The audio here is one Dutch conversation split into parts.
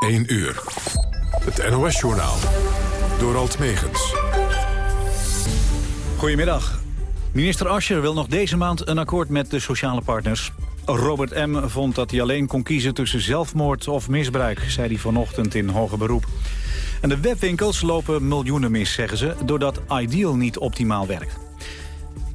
1 uur. Het NOS-journaal. Door Alt Megens. Goedemiddag. Minister Ascher wil nog deze maand een akkoord met de sociale partners. Robert M. vond dat hij alleen kon kiezen tussen zelfmoord of misbruik... zei hij vanochtend in hoger beroep. En de webwinkels lopen miljoenen mis, zeggen ze... doordat Ideal niet optimaal werkt.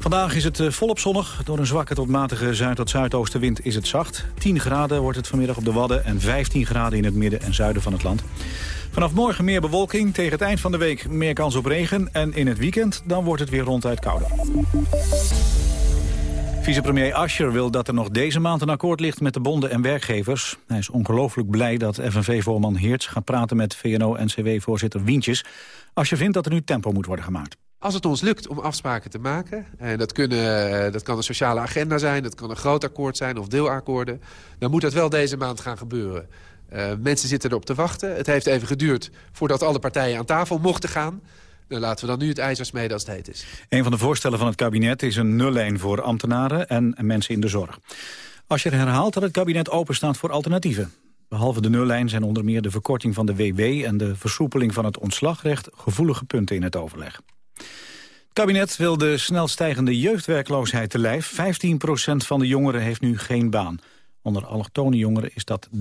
Vandaag is het eh, volop zonnig. Door een zwakke tot matige zuid- tot zuidoostenwind is het zacht. 10 graden wordt het vanmiddag op de Wadden en 15 graden in het midden en zuiden van het land. Vanaf morgen meer bewolking, tegen het eind van de week meer kans op regen... en in het weekend dan wordt het weer ronduit kouder. Vicepremier Ascher wil dat er nog deze maand een akkoord ligt met de bonden en werkgevers. Hij is ongelooflijk blij dat FNV-voorman Heerts gaat praten met VNO-NCW-voorzitter Wientjes. Ascher vindt dat er nu tempo moet worden gemaakt. Als het ons lukt om afspraken te maken... en dat, kunnen, dat kan een sociale agenda zijn, dat kan een groot akkoord zijn of deelakkoorden... dan moet dat wel deze maand gaan gebeuren. Uh, mensen zitten erop te wachten. Het heeft even geduurd voordat alle partijen aan tafel mochten gaan. Dan laten we dan nu het ijzer smeden als het heet is. Een van de voorstellen van het kabinet is een nullijn voor ambtenaren en mensen in de zorg. Als je herhaalt dat het kabinet openstaat voor alternatieven. Behalve de nullijn zijn onder meer de verkorting van de WW... en de versoepeling van het ontslagrecht gevoelige punten in het overleg. Het kabinet wil de snel stijgende jeugdwerkloosheid te lijf. 15% van de jongeren heeft nu geen baan. Onder allochtone jongeren is dat 30%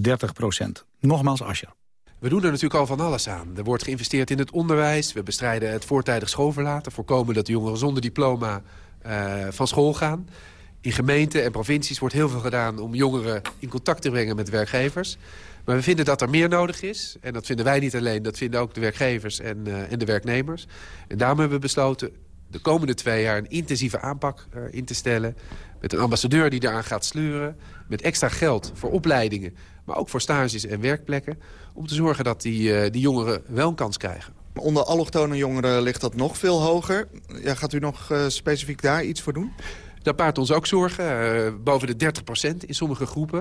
Nogmaals Asja. We doen er natuurlijk al van alles aan. Er wordt geïnvesteerd in het onderwijs. We bestrijden het voortijdig schoolverlaten. Voorkomen dat jongeren zonder diploma uh, van school gaan. In gemeenten en provincies wordt heel veel gedaan om jongeren in contact te brengen met werkgevers. Maar we vinden dat er meer nodig is. En dat vinden wij niet alleen, dat vinden ook de werkgevers en, uh, en de werknemers. En daarom hebben we besloten de komende twee jaar een intensieve aanpak uh, in te stellen. Met een ambassadeur die daaraan gaat sleuren. Met extra geld voor opleidingen, maar ook voor stages en werkplekken. Om te zorgen dat die, uh, die jongeren wel een kans krijgen. Onder allochtone jongeren ligt dat nog veel hoger. Ja, gaat u nog specifiek daar iets voor doen? Dat paart ons ook zorgen, uh, boven de 30% in sommige groepen.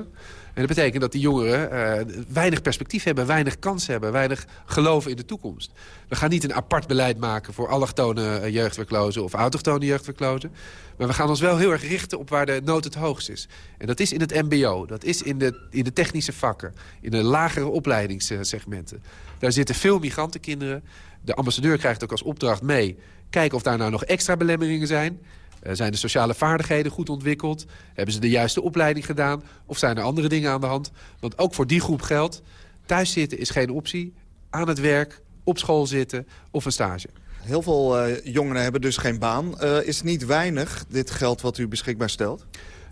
En dat betekent dat die jongeren uh, weinig perspectief hebben, weinig kans hebben... weinig geloven in de toekomst. We gaan niet een apart beleid maken voor allochtone jeugdwerklozen... of autochtone jeugdwerklozen. Maar we gaan ons wel heel erg richten op waar de nood het hoogst is. En dat is in het mbo, dat is in de, in de technische vakken... in de lagere opleidingssegmenten. Daar zitten veel migrantenkinderen. De ambassadeur krijgt ook als opdracht mee... kijken of daar nou nog extra belemmeringen zijn... Uh, zijn de sociale vaardigheden goed ontwikkeld? Hebben ze de juiste opleiding gedaan? Of zijn er andere dingen aan de hand? Want ook voor die groep geldt, thuis zitten is geen optie. Aan het werk, op school zitten of een stage. Heel veel uh, jongeren hebben dus geen baan. Uh, is niet weinig, dit geld wat u beschikbaar stelt?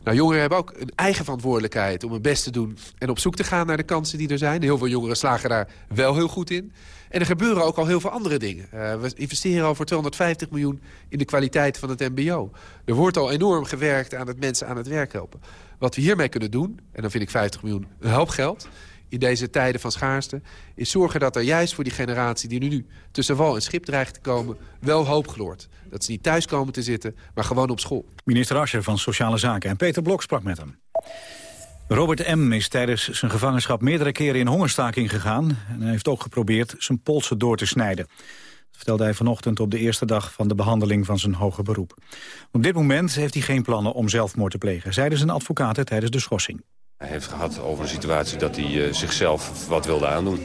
Nou, jongeren hebben ook een eigen verantwoordelijkheid om hun best te doen... en op zoek te gaan naar de kansen die er zijn. Heel veel jongeren slagen daar wel heel goed in. En er gebeuren ook al heel veel andere dingen. Uh, we investeren al voor 250 miljoen in de kwaliteit van het mbo. Er wordt al enorm gewerkt aan het mensen aan het werk helpen. Wat we hiermee kunnen doen, en dan vind ik 50 miljoen een hoop geld in deze tijden van schaarste... is zorgen dat er juist voor die generatie die nu tussen wal en schip dreigt te komen... wel hoop gloort. Dat ze niet thuis komen te zitten, maar gewoon op school. Minister Ascher van Sociale Zaken en Peter Blok sprak met hem. Robert M. is tijdens zijn gevangenschap meerdere keren in hongerstaking gegaan. En hij heeft ook geprobeerd zijn polsen door te snijden. Dat vertelde hij vanochtend op de eerste dag van de behandeling van zijn hoge beroep. Op dit moment heeft hij geen plannen om zelfmoord te plegen, zeiden zijn advocaten tijdens de schorsing. Hij heeft gehad over een situatie dat hij uh, zichzelf wat wilde aandoen.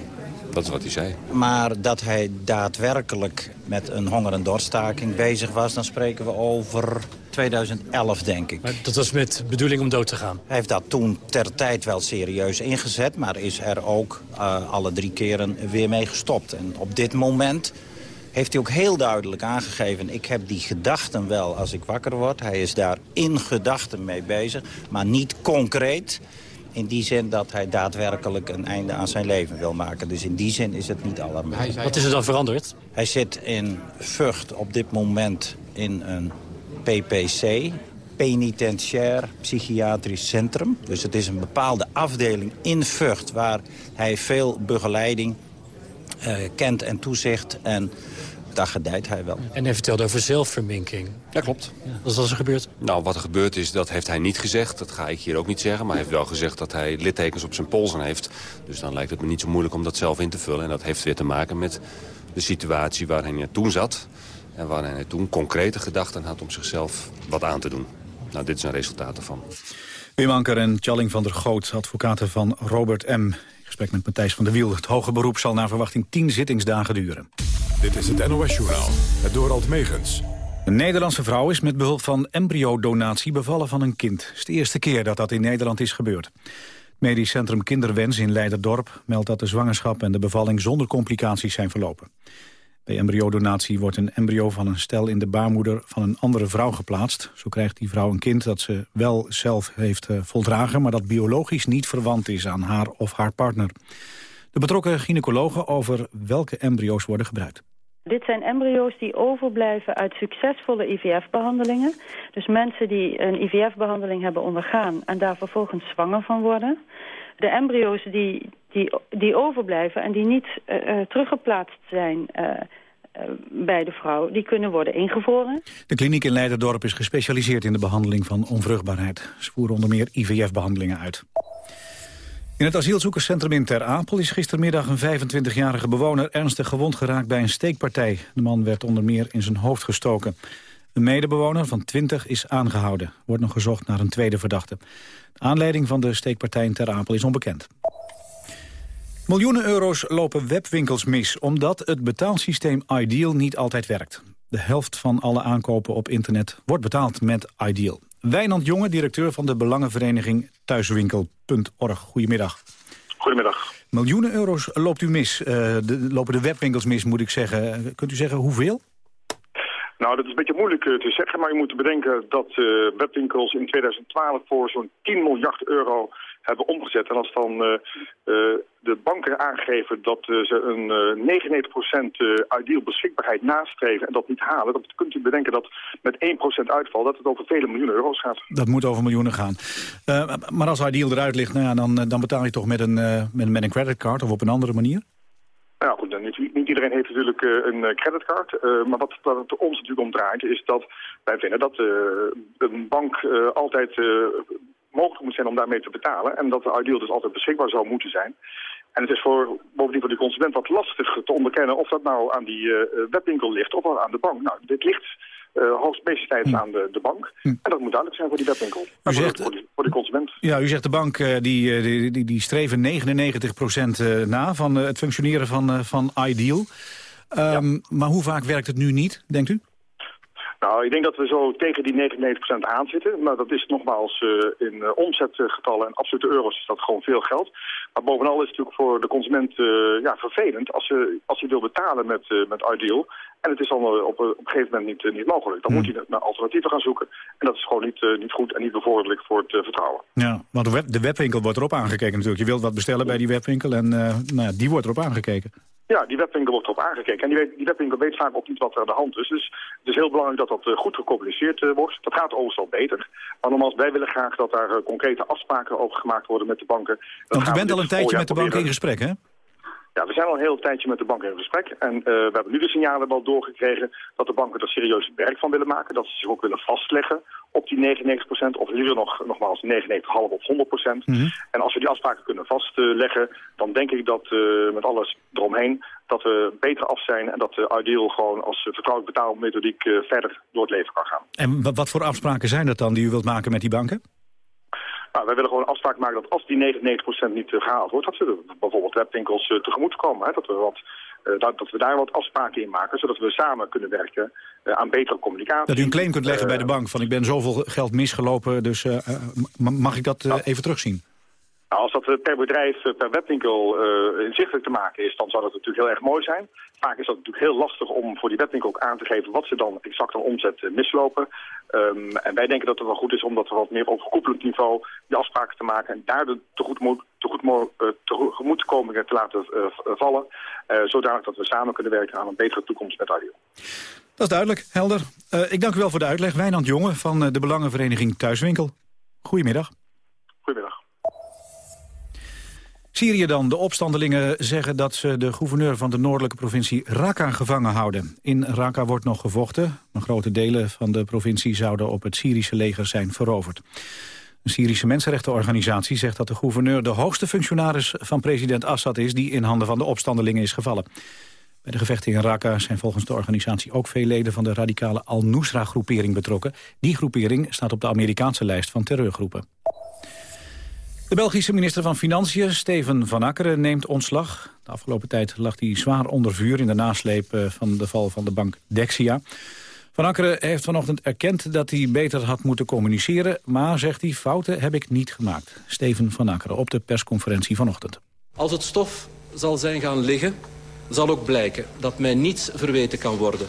Dat is wat hij zei. Maar dat hij daadwerkelijk met een honger- en dorststaking bezig was... dan spreken we over 2011, denk ik. Maar dat was met bedoeling om dood te gaan? Hij heeft dat toen ter tijd wel serieus ingezet... maar is er ook uh, alle drie keren weer mee gestopt. En op dit moment heeft hij ook heel duidelijk aangegeven... ik heb die gedachten wel als ik wakker word. Hij is daar in gedachten mee bezig, maar niet concreet... In die zin dat hij daadwerkelijk een einde aan zijn leven wil maken. Dus in die zin is het niet alarmerend. Wat is er dan veranderd? Hij zit in Vught op dit moment in een PPC, penitentiair psychiatrisch centrum. Dus het is een bepaalde afdeling in Vught waar hij veel begeleiding uh, kent en toezicht. En daar gedijt hij wel. En hij vertelde over zelfverminking. Ja, klopt. Ja, wat is er gebeurd? Nou, wat er gebeurd is, dat heeft hij niet gezegd. Dat ga ik hier ook niet zeggen. Maar hij heeft wel gezegd dat hij littekens op zijn polsen heeft. Dus dan lijkt het me niet zo moeilijk om dat zelf in te vullen. En dat heeft weer te maken met de situatie waarin hij toen zat. En waarin hij toen concrete gedachten had om zichzelf wat aan te doen. Nou, dit is een resultaat ervan. Wim Anker en Tjalling van der Goot, advocaten van Robert M. Ik Gesprek met Matthijs van der Wiel. Het hoge beroep zal naar verwachting 10 zittingsdagen duren. Dit is het NOS-journaal, het Dorald Megens. Een Nederlandse vrouw is met behulp van embryodonatie bevallen van een kind. Het is de eerste keer dat dat in Nederland is gebeurd. Het medisch centrum Kinderwens in Leiderdorp meldt dat de zwangerschap en de bevalling zonder complicaties zijn verlopen. Bij embryodonatie wordt een embryo van een stel in de baarmoeder van een andere vrouw geplaatst. Zo krijgt die vrouw een kind dat ze wel zelf heeft eh, voldragen... maar dat biologisch niet verwant is aan haar of haar partner. De betrokken gynaecologen over welke embryo's worden gebruikt. Dit zijn embryo's die overblijven uit succesvolle IVF-behandelingen. Dus mensen die een IVF-behandeling hebben ondergaan en daar vervolgens zwanger van worden. De embryo's die, die, die overblijven en die niet uh, teruggeplaatst zijn uh, bij de vrouw, die kunnen worden ingevroren. De kliniek in Leiderdorp is gespecialiseerd in de behandeling van onvruchtbaarheid. Ze voeren onder meer IVF-behandelingen uit. In het asielzoekerscentrum in Ter Apel is gistermiddag een 25-jarige bewoner ernstig gewond geraakt bij een steekpartij. De man werd onder meer in zijn hoofd gestoken. Een medebewoner van 20 is aangehouden. Wordt nog gezocht naar een tweede verdachte. De aanleiding van de steekpartij in Ter Apel is onbekend. Miljoenen euro's lopen webwinkels mis... omdat het betaalsysteem Ideal niet altijd werkt. De helft van alle aankopen op internet wordt betaald met Ideal. Wijnand Jonge, directeur van de belangenvereniging Thuiswinkel.org. Goedemiddag. Goedemiddag. Miljoenen euro's loopt u mis, uh, de, lopen de webwinkels mis, moet ik zeggen. Kunt u zeggen hoeveel? Nou, dat is een beetje moeilijk uh, te zeggen, maar je moet bedenken dat uh, webwinkels in 2012 voor zo'n 10 miljard euro hebben omgezet. En als dan uh, de banken aangeven dat ze een 99% ideal beschikbaarheid nastreven en dat niet halen, dan kunt u bedenken dat met 1% uitval dat het over vele miljoenen euro's gaat. Dat moet over miljoenen gaan. maar als ideal eruit ligt, nou ja, dan, dan betaal je toch met een, met, met een creditcard of op een andere manier? Nou goed, niet, niet, iedereen heeft natuurlijk uh, een creditcard. Uh, maar wat, het ons natuurlijk om draait is dat wij vinden dat een bank altijd mogelijk moet zijn om daarmee te betalen. En dat de ideal dus altijd beschikbaar zou moeten zijn. En het is voor, bovendien voor de consument wat lastig te onderkennen of dat nou aan die webwinkel ligt of aan de bank. Nou, dit ligt uh, hoogstmeestentijds hm. aan de, de bank. Hm. En dat moet duidelijk zijn voor die webwinkel. U zegt, voor, de, voor de consument. Ja, u zegt de bank die, die, die, die streven 99% na van het functioneren van, van Ideal. Um, ja. Maar hoe vaak werkt het nu niet, denkt u? Nou, ik denk dat we zo tegen die 99% aan zitten. Maar dat is nogmaals uh, in uh, omzetgetallen en absolute euro's is dat gewoon veel geld. Maar bovenal is het natuurlijk voor de consument uh, ja, vervelend als, je als hij wil betalen met, met Ideal. En het is dan op, op een gegeven moment niet, niet mogelijk. Dan hmm. moet hij naar alternatieven gaan zoeken. En dat is gewoon niet, niet goed en niet bevorderlijk voor het vertrouwen. Ja, want de, web, de webwinkel wordt erop aangekeken natuurlijk. Je wilt wat bestellen bij die webwinkel en nou, die wordt erop aangekeken. Ja, die webwinkel wordt erop aangekeken. En die, weet, die webwinkel weet vaak ook niet wat er aan de hand is. Dus het is heel belangrijk dat dat uh, goed gecommuniceerd uh, wordt. Dat gaat overigens al beter. Maar nogmaals, wij willen graag dat daar uh, concrete afspraken over gemaakt worden met de banken. Dat Want u bent al een tijdje met de banken in gesprek, hè? Ja, we zijn al een heel tijdje met de banken in gesprek. En uh, we hebben nu de signalen wel doorgekregen dat de banken er serieus werk van willen maken. Dat ze zich ook willen vastleggen op die 99% of liever nog, nogmaals 99,5 of 100%. Mm -hmm. En als we die afspraken kunnen vastleggen, dan denk ik dat uh, met alles eromheen dat we beter af zijn en dat de Ideal gewoon als vertrouwelijk betaalmethodiek uh, verder door het leven kan gaan. En wat voor afspraken zijn dat dan die u wilt maken met die banken? Nou, wij willen gewoon een afspraak maken dat als die 99% niet uh, gehaald wordt, dat we bijvoorbeeld webwinkels uh, tegemoet komen. Hè? Dat, we wat, uh, dat, dat, we daar wat afspraken in maken, zodat we samen kunnen werken aan betere communicatie. Dat u een claim kunt leggen bij de bank van ik ben zoveel geld misgelopen, dus mag ik dat nou, even terugzien? Nou, als dat per bedrijf, per webwinkel uh, inzichtelijk te maken is, dan zou dat natuurlijk heel erg mooi zijn. Vaak is dat natuurlijk heel lastig om voor die webwinkel ook aan te geven wat ze dan exact aan omzet mislopen. Um, en wij denken dat het wel goed is om dat wat meer op niveau die afspraken te maken en daar de tegemoet, tegemoet, uh, tegemoetkomingen te laten vallen. zodanig dat we samen kunnen werken aan een betere toekomst met Ideal. Dat is duidelijk, helder. ik dank u wel voor de uitleg. Wijnand Jonge van de Belangenvereniging Thuiswinkel. Goedemiddag. Syrië dan. De opstandelingen zeggen dat ze de gouverneur van de noordelijke provincie Raqqa gevangen houden. In Raqqa wordt nog gevochten, maar grote delen van de provincie zouden op het Syrische leger zijn veroverd. Een Syrische mensenrechtenorganisatie zegt dat de gouverneur de hoogste functionaris van president Assad is die in handen van de opstandelingen is gevallen. Bij de gevechten in Raqqa zijn volgens de organisatie ook veel leden van de radicale Al-Nusra-groepering betrokken. Die groepering staat op de Amerikaanse lijst van terreurgroepen. De Belgische minister van Financiën, Steven Van Akkeren, neemt ontslag. De afgelopen tijd lag hij zwaar onder vuur in de nasleep eh, van de val van de bank Dexia. Van Akkeren heeft vanochtend erkend dat hij beter had moeten communiceren... maar, zegt hij, fouten heb ik niet gemaakt. Steven Van Akkeren op de persconferentie vanochtend. Als het stof zal zijn gaan liggen, zal ook blijken dat mij niets verweten kan worden.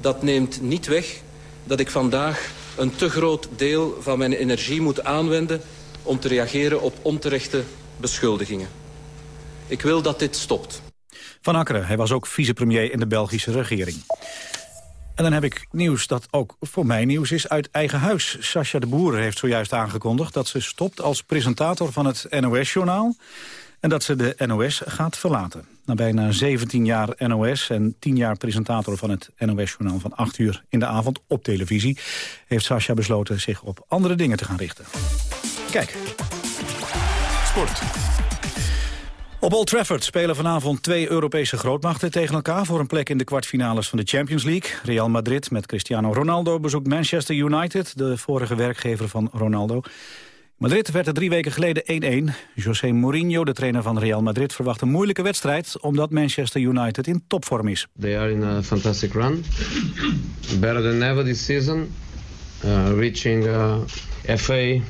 Dat neemt niet weg dat ik vandaag een te groot deel van mijn energie moet aanwenden... om te reageren op onterechte beschuldigingen. Ik wil dat dit stopt. Van Akkeren, hij was ook vicepremier in de Belgische regering. En dan heb ik nieuws dat ook voor mij nieuws is uit eigen huis. Sascha de Boer heeft zojuist aangekondigd dat ze stopt als presentator van het NOS-journaal. En dat ze de NOS gaat verlaten. Na bijna 17 jaar NOS en 10 jaar presentator van het NOS-journaal van 8 uur in de avond op televisie... heeft Sascha besloten zich op andere dingen te gaan richten. Kijk. Sport. Op Old Trafford spelen vanavond twee Europese grootmachten tegen elkaar... voor een plek in de kwartfinales van de Champions League. Real Madrid met Cristiano Ronaldo bezoekt Manchester United... de vorige werkgever van Ronaldo. Madrid werd er drie weken geleden 1-1. José Mourinho, de trainer van Real Madrid, verwacht een moeilijke wedstrijd... omdat Manchester United in topvorm is. They are in a fantastic run. Better than ever this season. Uh, reaching uh, FA,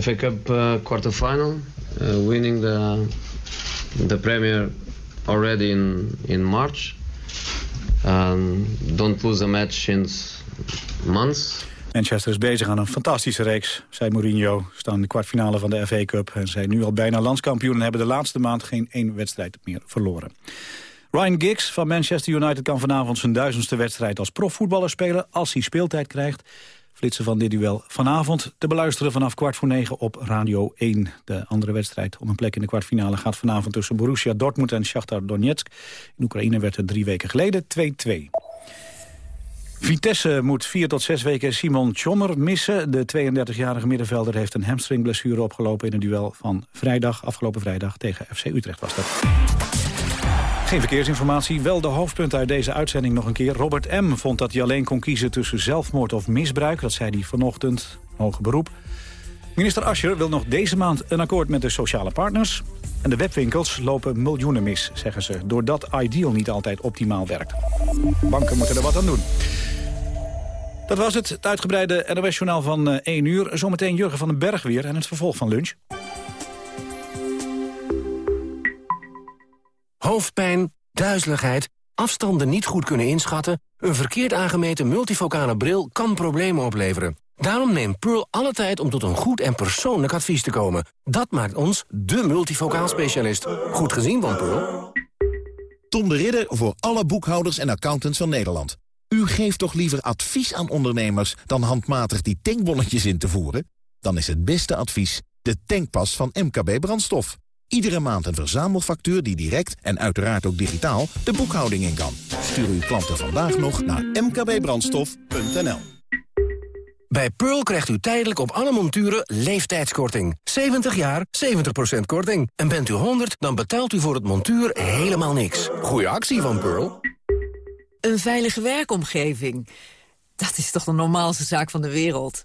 FA Cup uh, quarterfinal. Uh, winning the, the Premier already in, in March. Um, don't lose a match since months. Manchester is bezig aan een fantastische reeks, zei Mourinho. Staan in de kwartfinale van de FA Cup en zijn nu al bijna landskampioen... en hebben de laatste maand geen één wedstrijd meer verloren. Ryan Giggs van Manchester United kan vanavond zijn duizendste wedstrijd als profvoetballer spelen... als hij speeltijd krijgt. Flitsen van dit duel vanavond te beluisteren vanaf kwart voor negen op Radio 1. De andere wedstrijd om een plek in de kwartfinale gaat vanavond tussen Borussia Dortmund en Shakhtar Donetsk. In Oekraïne werd het drie weken geleden 2-2. Vitesse moet vier tot zes weken Simon Tjommer missen. De 32-jarige middenvelder heeft een hamstringblessure opgelopen... in een duel van vrijdag, afgelopen vrijdag tegen FC Utrecht was dat. Geen verkeersinformatie, wel de hoofdpunten uit deze uitzending nog een keer. Robert M. vond dat hij alleen kon kiezen tussen zelfmoord of misbruik. Dat zei hij vanochtend, hoge beroep. Minister Ascher wil nog deze maand een akkoord met de sociale partners. En de webwinkels lopen miljoenen mis, zeggen ze... doordat Ideal niet altijd optimaal werkt. Banken moeten er wat aan doen. Dat was het, het uitgebreide NOS-journaal van 1 eh, uur. Zometeen Jurgen van den Berg weer en het vervolg van lunch. Hoofdpijn, duizeligheid, afstanden niet goed kunnen inschatten... een verkeerd aangemeten multifocale bril kan problemen opleveren. Daarom neemt Pearl alle tijd om tot een goed en persoonlijk advies te komen. Dat maakt ons de multifocaal specialist. Goed gezien van Pearl. Tom de Ridder voor alle boekhouders en accountants van Nederland. U geeft toch liever advies aan ondernemers dan handmatig die tankbonnetjes in te voeren? Dan is het beste advies de tankpas van MKB Brandstof. Iedere maand een verzamelfactuur die direct en uiteraard ook digitaal de boekhouding in kan. Stuur uw klanten vandaag nog naar mkbbrandstof.nl. Bij Pearl krijgt u tijdelijk op alle monturen leeftijdskorting. 70 jaar, 70% korting. En bent u 100, dan betaalt u voor het montuur helemaal niks. Goeie actie van Pearl. Een veilige werkomgeving. Dat is toch de normaalste zaak van de wereld.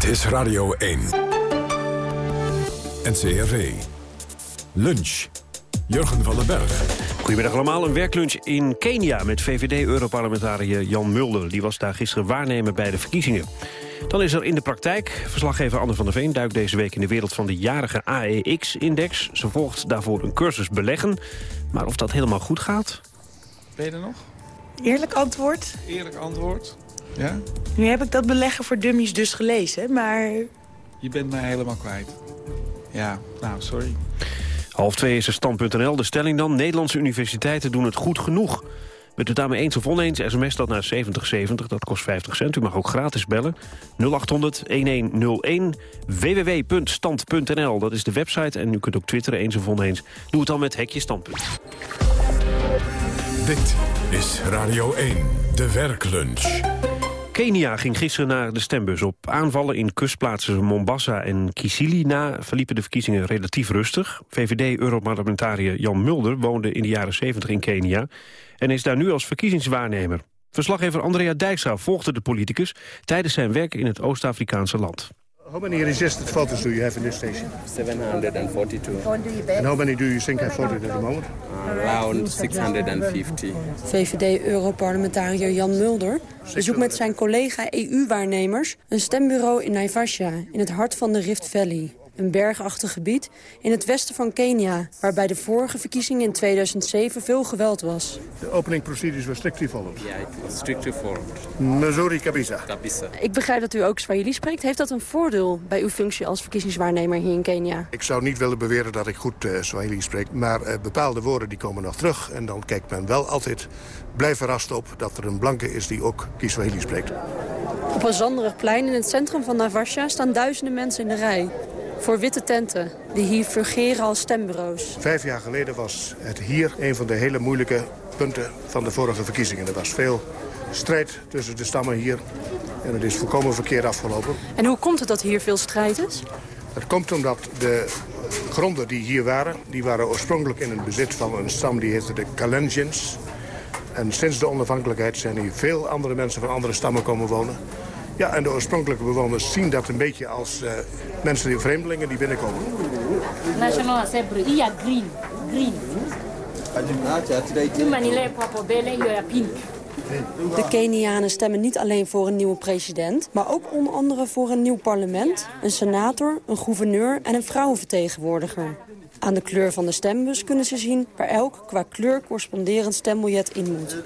Dit is Radio 1. NCRV. Lunch. Jurgen van den Berg. Goedemiddag allemaal. Een werklunch in Kenia met VVD-europarlementariër Jan Mulder. Die was daar gisteren waarnemer bij de verkiezingen. Dan is er in de praktijk. Verslaggever Anne van der Veen duikt deze week in de wereld van de jarige AEX-index. Ze volgt daarvoor een cursus beleggen. Maar of dat helemaal goed gaat? Ben je er nog? Eerlijk antwoord? Eerlijk antwoord. Ja? Nu heb ik dat beleggen voor dummies dus gelezen, maar... Je bent mij helemaal kwijt. Ja, nou, sorry. Half twee is er stand.nl. De stelling dan, Nederlandse universiteiten doen het goed genoeg. Bent u daarmee eens of oneens, sms dat naar 7070, dat kost 50 cent. U mag ook gratis bellen. 0800-1101, www.stand.nl, dat is de website. En u kunt ook twitteren, eens of oneens. Doe het dan met Hekje Standpunt. Dit is Radio 1, de werklunch. Kenia ging gisteren naar de stembus. Op aanvallen in kustplaatsen Mombasa en Kisili na verliepen de verkiezingen relatief rustig. VVD-europarlementariër Jan Mulder woonde in de jaren 70 in Kenia en is daar nu als verkiezingswaarnemer. Verslaggever Andrea Dijkstra volgde de politicus tijdens zijn werk in het Oost-Afrikaanse land. How many resisted voters do you have in this station? 742. And how many do you think have voted at the moment? Around 650. VVD-europarlementariër Jan Mulder bezoekt met zijn collega EU-waarnemers een stembureau in Naivasha, in het hart van de Rift Valley. Een bergachtig gebied in het westen van Kenia, waar bij de vorige verkiezingen in 2007 veel geweld was. The opening procedures were strictly followed. Ja, was strictly followed. Missouri Kabisa. Kabisa. Ik begrijp dat u ook Swahili spreekt. Heeft dat een voordeel bij uw functie als verkiezingswaarnemer hier in Kenia? Ik zou niet willen beweren dat ik goed uh, Swahili spreek, maar uh, bepaalde woorden die komen nog terug. En dan kijkt men wel altijd blij verrast op dat er een blanke is die ook Kiswahili spreekt. Op een zanderig plein in het centrum van Naivasha staan duizenden mensen in de rij voor witte tenten die hier fungeren als stembureaus. Vijf jaar geleden was het hier een van de hele moeilijke punten van de vorige verkiezingen. Er was veel strijd tussen de stammen hier en het is volkomen verkeerd afgelopen. En hoe komt het dat hier veel strijd is? Het komt omdat de gronden die hier waren, die waren oorspronkelijk in het bezit van een stam die heette de Kalenjins. En sinds de onafhankelijkheid zijn hier veel andere mensen van andere stammen komen wonen. Ja, en de oorspronkelijke bewoners zien dat een beetje als uh, mensen, die vreemdelingen die binnenkomen. National Assembly, ja, green, green. pink. De Kenianen stemmen niet alleen voor een nieuwe president... maar ook onder andere voor een nieuw parlement, een senator, een gouverneur en een vrouwenvertegenwoordiger. Aan de kleur van de stembus kunnen ze zien waar elk qua kleur corresponderend stembiljet in moet.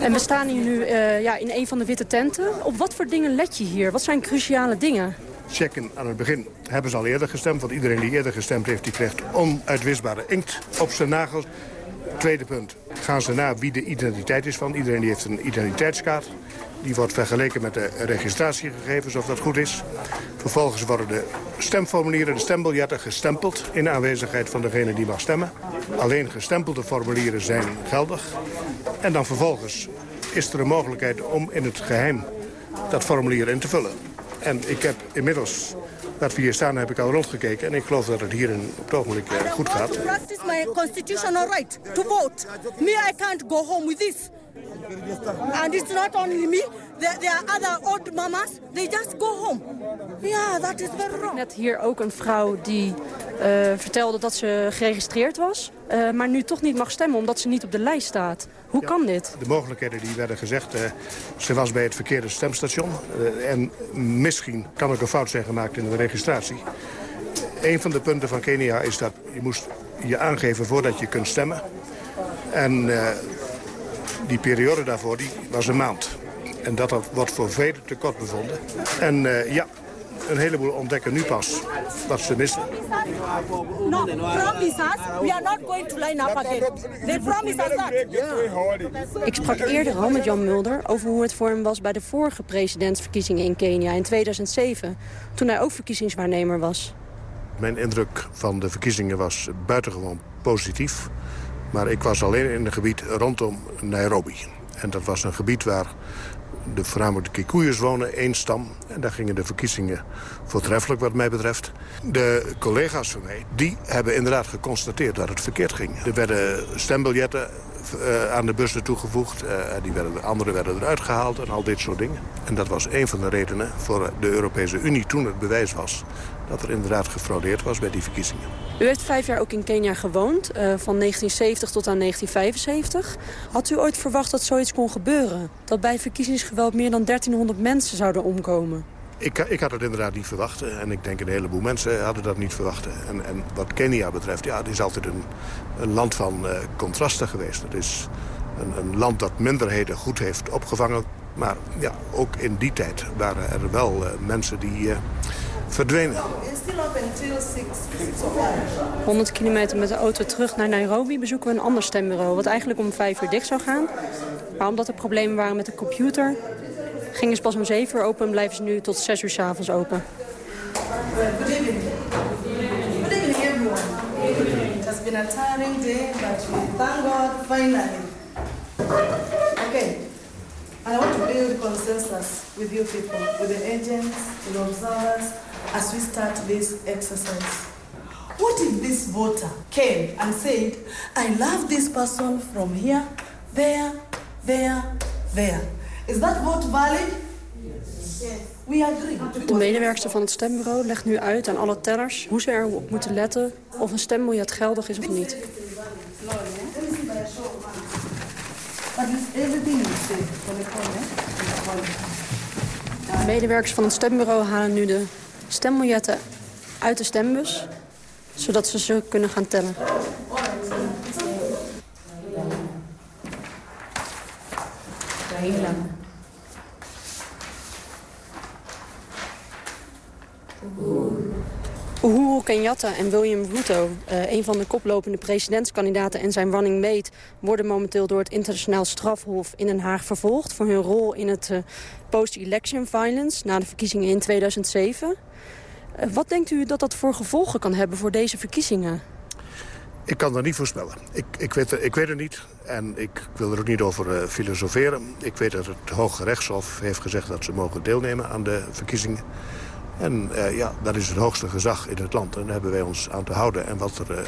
En we staan hier nu uh, ja, in een van de witte tenten. Op wat voor dingen let je hier? Wat zijn cruciale dingen? Checken aan het begin. Hebben ze al eerder gestemd? Want iedereen die eerder gestemd heeft, die krijgt onuitwisbare inkt op zijn nagels. Tweede punt. Gaan ze na wie de identiteit is van. Iedereen die heeft een identiteitskaart. Die wordt vergeleken met de registratiegegevens, of dat goed is. Vervolgens worden de stemformulieren, de stembiljetten, gestempeld... in aanwezigheid van degene die mag stemmen. Alleen gestempelde formulieren zijn geldig. En dan vervolgens is er een mogelijkheid om in het geheim dat formulier in te vullen. En ik heb inmiddels dat we hier staan heb ik al rondgekeken. En ik geloof dat het hier in, op het ogenblik uh, goed gaat. practice my constitutional right to vote. Me, I can't go home with this. And it's not only me. There, there are other old mamas. They just go home. Yeah, that is very wrong. Net hier ook een vrouw die uh, vertelde dat ze geregistreerd was. Uh, maar nu toch niet mag stemmen omdat ze niet op de lijst staat. Hoe Ja, kan dit? De mogelijkheden die werden gezegd, uh, ze was bij het verkeerde stemstation. Uh, en misschien kan ook een fout zijn gemaakt in de registratie. Een van de punten van Kenia is dat je moest je aangeven voordat je kunt stemmen. En uh, die periode daarvoor die was een maand. En dat wordt voor velen te kort bevonden. En uh, ja, een heleboel ontdekken nu pas wat ze missen. No, promise us we are not going to line up again. They promise us that. Ik sprak eerder al met Jan Mulder over hoe het voor hem was bij de vorige presidentsverkiezingen in Kenia in 2007. Toen hij ook verkiezingswaarnemer was. Mijn indruk van de verkiezingen was buitengewoon positief. Maar ik was alleen in een gebied rondom Nairobi. En dat was een gebied waar de voornamelijk de Kikuyers wonen, één stam. En daar gingen de verkiezingen voortreffelijk wat mij betreft. De collega's van mij, die hebben inderdaad geconstateerd dat het verkeerd ging. Er werden stembiljetten uh, aan de bussen toegevoegd. Uh, die werden, andere werden eruit gehaald en al dit soort dingen. En dat was een van de redenen voor de Europese Unie toen het bewijs was... dat er inderdaad gefraudeerd was bij die verkiezingen. U heeft vijf jaar ook in Kenia gewoond, uh, van 1970 tot aan 1975. Had u ooit verwacht dat zoiets kon gebeuren? Dat bij verkiezingsgeweld meer dan 1300 mensen zouden omkomen? Ik, ik, had het inderdaad niet verwacht. En ik denk een heleboel mensen hadden dat niet verwacht. En, en wat Kenia betreft, ja, het is altijd een, een land van uh, contrasten geweest. Het is een, een, land dat minderheden goed heeft opgevangen. Maar ja, ook in die tijd waren er wel uh, mensen die verdwenen. 100 kilometer met de auto terug naar Nairobi bezoeken we een ander stembureau... wat eigenlijk om vijf uur dicht zou gaan. Maar omdat er problemen waren met de computer gingen ze pas om 7 uur open en blijven ze nu tot 6 uur s avonds open. Good evening. Good evening, everyone. It has been a tiring day, but we thank God finally. Okay. I want to build consensus with you people, with the agents, with the observers, as we start this exercise. What if this voter came and said, I love this person from here, there, there, there. Is that vote valid? Yes. We agree. De medewerkster van het stembureau legt nu uit aan alle tellers... hoe ze erop moeten letten of een stembiljet geldig is of niet. De medewerkers van het stembureau halen nu de stembiljetten uit de stembus... zodat ze ze kunnen gaan tellen. Uhuru Kenyatta en William Ruto, uh, een van de koplopende presidentskandidaten en zijn running mate, worden momenteel door het internationaal strafhof in Den Haag vervolgd voor hun rol in het uh, post-election violence na de verkiezingen in 2007. Uh, wat denkt u dat dat voor gevolgen kan hebben voor deze verkiezingen? Ik kan dat niet voorspellen. Ik, ik, weet, ik weet het niet en ik wil er ook niet over filosoferen. Ik weet dat het Hoge Rechtshof heeft gezegd dat ze mogen deelnemen aan de verkiezingen. En uh, ja, dat is het hoogste gezag in het land. En daar hebben wij ons aan te houden. En wat er uh,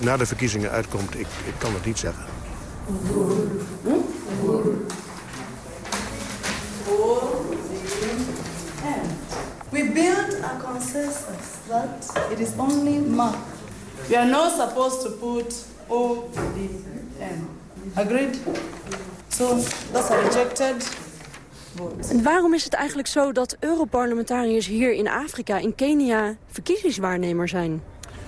na de verkiezingen uitkomt, ik, ik kan het niet zeggen. We build a consensus that it is only mark. We are not supposed to put O, D, M. Agreed? So that's a En waarom is het eigenlijk zo dat Europarlementariërs hier in Afrika, in Kenia, verkiezingswaarnemer zijn?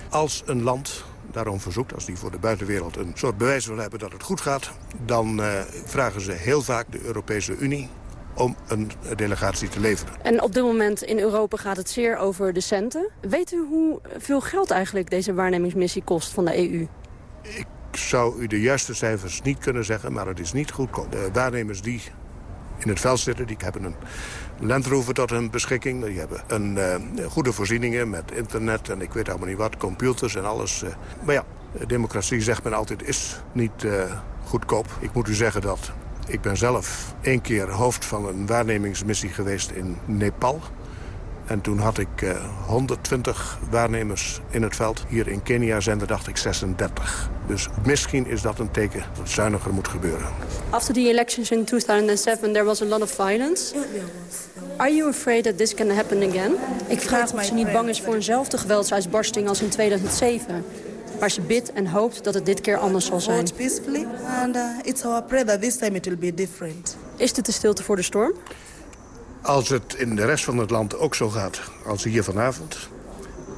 Als een land daarom verzoekt, als die voor de buitenwereld een soort bewijs wil hebben dat het goed gaat... dan uh, vragen ze heel vaak de Europese Unie om een delegatie te leveren. En op dit moment in Europa gaat het zeer over de centen. Weet u hoeveel geld eigenlijk deze waarnemingsmissie kost van de EU? Ik zou u de juiste cijfers niet kunnen zeggen, maar het is niet goedkoop. De waarnemers die in het veld zitten. Die hebben een Land Rover tot hun beschikking. Die hebben een, uh, goede voorzieningen met internet en ik weet allemaal niet wat, computers en alles. Uh, maar ja, democratie zegt men altijd is niet goedkoop. Ik moet u zeggen dat ik ben zelf één keer hoofd van een waarnemingsmissie geweest in Nepal. En toen had ik uh, 120 waarnemers in het veld. Hier in Kenia zijn er, dacht ik, 36. Dus misschien is dat een teken dat het zuiniger moet gebeuren. After the elections in 2007, there was a lot of violence. Are you afraid that this can happen again? Ik vraag of ze niet bang is voor eenzelfde geweldsuitbarsting als in 2007. Maar ze bidt en hoopt dat het dit keer anders zal zijn. peacefully and uh, it's our prayer that this time it will be different. Is dit de stilte voor de storm? Als het in de rest van het land ook zo gaat als hier vanavond...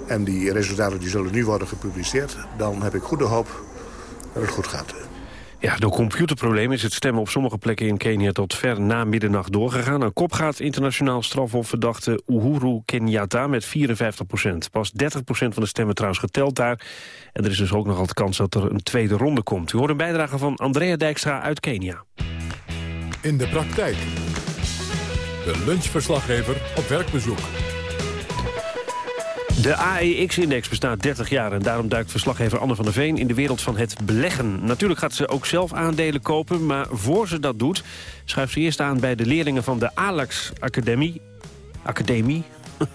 en die resultaten die zullen nu worden gepubliceerd... dan heb ik goede hoop dat het goed gaat. Ja, door computerproblemen is het stemmen op sommige plekken in Kenia tot ver na middernacht doorgegaan. Een kop gaat internationaal strafhofverdachte Uhuru Kenyatta met 54 procent. Pas 30 procent van de stemmen trouwens geteld daar. En er is dus ook nog altijd kans dat er een tweede ronde komt. U hoort een bijdrage van Andrea Dijkstra uit Kenia. In de praktijk. De lunchverslaggever op werkbezoek. De AEX-index bestaat 30 jaar en daarom duikt verslaggever Anne van der Veen in de wereld van het beleggen. Natuurlijk gaat ze ook zelf aandelen kopen, maar voor ze dat doet... schuift ze eerst aan bij de leerlingen van de Alex Academie. Academie.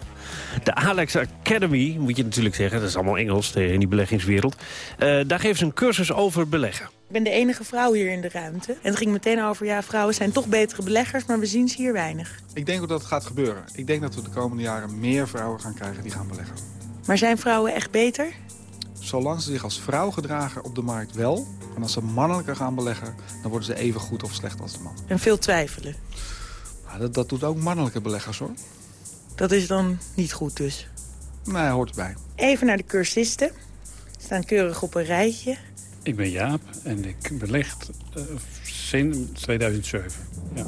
De Alex Academy, moet je natuurlijk zeggen. Dat is allemaal Engels in die beleggingswereld. Uh, daar geven ze een cursus over beleggen. Ik ben de enige vrouw hier in de ruimte. En het ging meteen over, ja, vrouwen zijn toch betere beleggers... maar we zien ze hier weinig. Ik denk ook dat het gaat gebeuren. Ik denk dat we de komende jaren meer vrouwen gaan krijgen die gaan beleggen. Maar zijn vrouwen echt beter? Zolang ze zich als vrouw gedragen op de markt wel. En als ze mannelijker gaan beleggen, dan worden ze even goed of slecht als de man. En veel twijfelen? Nou, dat, dat doet ook mannelijke beleggers, hoor. Dat is dan niet goed dus? Nee, hoort erbij. Even naar de cursisten. staan keurig op een rijtje. Ik ben Jaap en ik beleg uh, sinds 2007. Ja.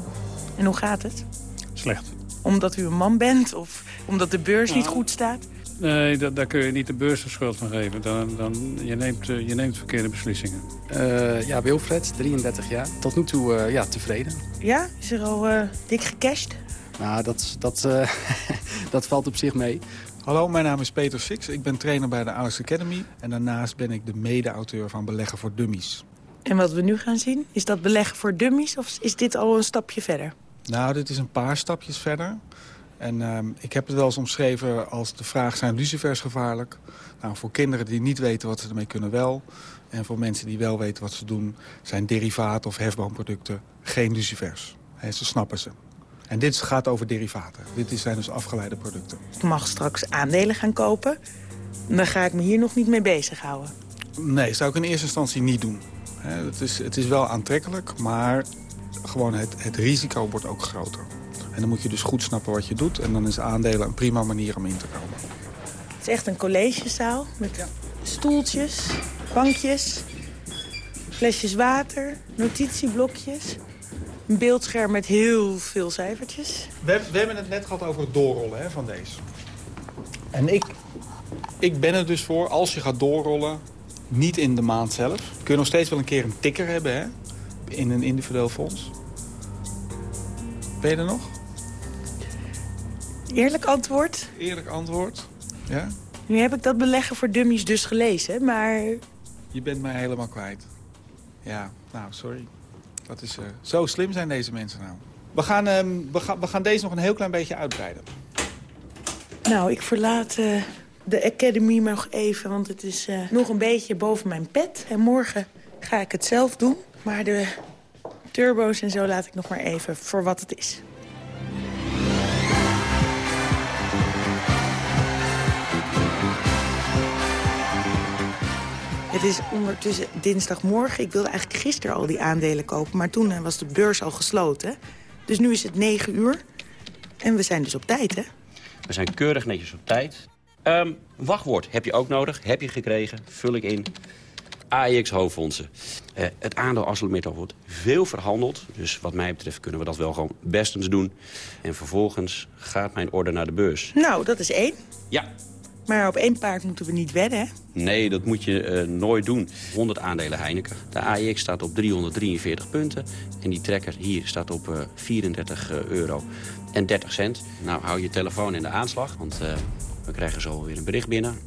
En hoe gaat het? Slecht. Omdat u een man bent of omdat de beurs niet goed staat? Nee, dat, daar kun je niet de beurs de schuld van geven. Dan, dan, je, neemt, uh, je neemt verkeerde beslissingen. Uh, ja, Wilfred, 33 jaar. Tot nu toe uh, ja, tevreden. Ja? Is er al dik gecashed? Nou, dat, dat, dat valt op zich mee. Hallo, mijn naam is Peter Six. Ik ben trainer bij de Alex Academy. En daarnaast ben ik de mede-auteur van Beleggen voor Dummies. En wat we nu gaan zien, is dat Beleggen voor Dummies... of is dit al een stapje verder? Nou, dit is een paar stapjes verder. En uh, ik heb het wel eens omschreven als de vraag, zijn lucifers gevaarlijk? Nou, voor kinderen die niet weten wat ze ermee kunnen wel. En voor mensen die wel weten wat ze doen... zijn derivaten of hefboomproducten geen lucifers. He, ze snappen ze. En dit gaat over derivaten. Dit zijn dus afgeleide producten. Ik mag straks aandelen gaan kopen. Dan ga ik me hier nog niet mee bezighouden. Nee, zou ik in eerste instantie niet doen. Het is, het is wel aantrekkelijk, maar gewoon het, het risico wordt ook groter. En dan moet je dus goed snappen wat je doet. En dan is aandelen een prima manier om in te komen. Het is echt een collegezaal met stoeltjes, bankjes, flesjes water, notitieblokjes. Een beeldscherm met heel veel cijfertjes. We, we hebben het net gehad over het doorrollen hè, van deze. En ik, ik ben er dus voor, als je gaat doorrollen, niet in de maand zelf. Kun je nog steeds wel een keer een tikker hebben hè, in een individueel fonds. Ben je er nog? Eerlijk antwoord? Eerlijk antwoord, ja. Nu heb ik dat beleggen voor dummies dus gelezen, maar... Je bent mij helemaal kwijt. Ja, nou, sorry. Dat is, uh, zo slim zijn deze mensen nou. We gaan, uh, we, gaan, deze nog een heel klein beetje uitbreiden. Nou, ik verlaat uh, de Academy nog even, want het is eh, nog een beetje boven mijn pet. En morgen ga ik het zelf doen. Maar de turbo's en zo laat ik nog maar even voor wat het is. Het is ondertussen dinsdagmorgen. Ik wilde eigenlijk gisteren al die aandelen kopen, maar toen was de beurs al gesloten. Dus nu is het 9 uur en we zijn dus op tijd, hè? We zijn keurig netjes op tijd. Um, wachtwoord heb je ook nodig, heb je gekregen, vul ik in. AEX hoofdfondsen. Uh, het aandeel ArcelorMittal wordt veel verhandeld. Dus wat mij betreft kunnen we dat wel gewoon bestens doen. En vervolgens gaat mijn order naar de beurs. Nou, dat is één. Ja, maar op één paard moeten we niet wedden, hè? Nee, dat moet je uh, nooit doen. 100 aandelen Heineken. De AEX staat op 343 punten. En die trekker hier staat op uh, 34 uh, euro en 30 cent. Nou, hou je telefoon in de aanslag, want we krijgen zo weer een bericht binnen.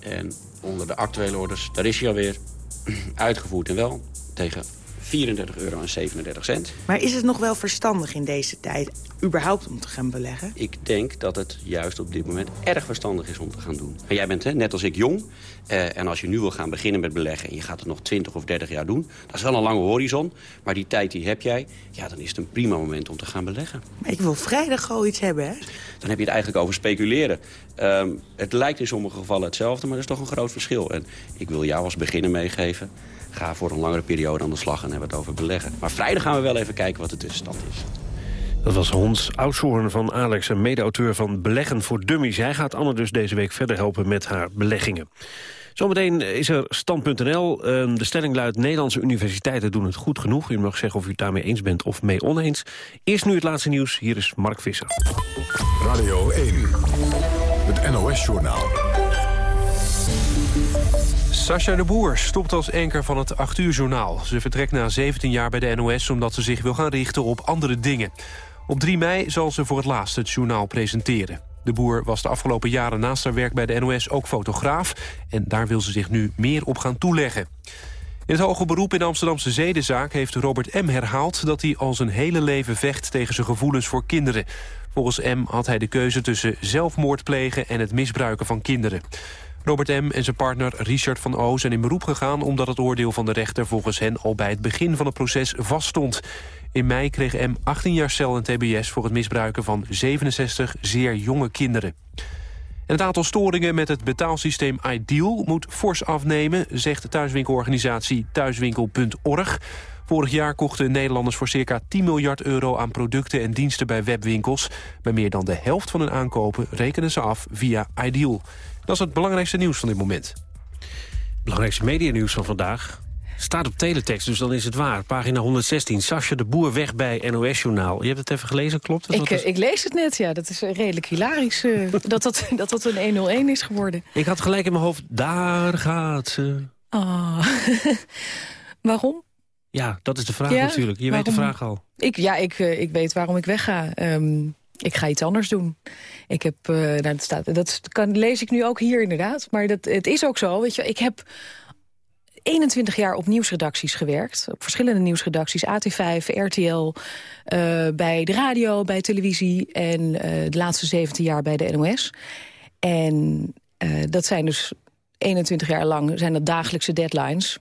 En onder de actuele orders, daar is hij alweer. Uitgevoerd en wel tegen 34 euro en 37 cent. Maar is het nog wel verstandig in deze tijd überhaupt om te gaan beleggen? Ik denk dat het juist op dit moment erg verstandig is om te gaan doen. Maar jij bent hè, net als ik jong. Uh, en als je nu wil gaan beginnen met beleggen... en je gaat het nog 20 of 30 jaar doen... dat is wel een lange horizon. Maar die tijd die heb jij. Ja, dan is het een prima moment om te gaan beleggen. Maar ik wil vrijdag al iets hebben, hè? Dan heb je het eigenlijk over speculeren. Um, het lijkt in sommige gevallen hetzelfde, maar er is toch een groot verschil. En ik wil jou als beginner meegeven ga voor een langere periode aan de slag en hebben we het over beleggen. Maar vrijdag gaan we wel even kijken wat de tussenstand is. Dat was Hons Oudshoorn van Alex, een mede-auteur van Beleggen voor Dummies. Hij gaat Anne dus deze week verder helpen met haar beleggingen. Zometeen is er stand.nl. Ehm, de stelling luidt, Nederlandse universiteiten doen het goed genoeg. U mag zeggen of u het daarmee eens bent of mee oneens. Eerst nu het laatste nieuws. Hier is Mark Visser. Radio 1, het NOS-journaal. Sascha de Boer stopt als enker van het 8 uur journaal. Ze vertrekt na 17 jaar bij de NOS omdat ze zich wil gaan richten op andere dingen. Op 3 mei zal ze voor het laatst het journaal presenteren. De Boer was de afgelopen jaren naast haar werk bij de NOS ook fotograaf... en daar wil ze zich nu meer op gaan toeleggen. In het hoge beroep in Amsterdamse zedenzaak heeft Robert M. herhaald... dat hij al zijn hele leven vecht tegen zijn gevoelens voor kinderen. Volgens M had hij de keuze tussen zelfmoord plegen en het misbruiken van kinderen. Robert M. en zijn partner Richard van O. zijn in beroep gegaan... omdat het oordeel van de rechter volgens hen al bij het begin van het proces vaststond. In mei kreeg M 18 jaar cel en tbs voor het misbruiken van 67 zeer jonge kinderen. En het aantal storingen met het betaalsysteem Ideal moet fors afnemen... zegt de thuiswinkelorganisatie thuiswinkel.org. Vorig jaar kochten Nederlanders voor circa 10 miljard euro aan producten en diensten bij webwinkels. Bij meer dan de helft van hun aankopen rekenen ze af via Ideal. Dat is het belangrijkste nieuws van dit moment. Belangrijkste medianieuws van vandaag staat op teletext, dus dan is het waar. Pagina 116, Sascha de Boer weg bij NOS-journaal. Je hebt het even gelezen, klopt het? Ik, eh, ik lees het net, ja. Dat is eh, redelijk hilarisch uh, dat, dat, dat dat een 101 is geworden. Ik had gelijk in mijn hoofd, daar gaat ze. Oh. Waarom? Ja, dat is de vraag natuurlijk. Je weet de vraag al. Ik, ja, ik, ik weet waarom ik wegga. Um, ik ga iets anders doen. Ik heb, uh, nou, dat, staat, dat kan, lees ik nu ook hier inderdaad. Maar dat, het is ook zo, weet je, ik heb 21 jaar op nieuwsredacties gewerkt. Op verschillende nieuwsredacties. AT5, RTL, uh, bij de radio, bij televisie. En uh, de laatste 17 jaar bij de NOS. En dat zijn dus 21 jaar lang zijn dat dagelijkse deadlines.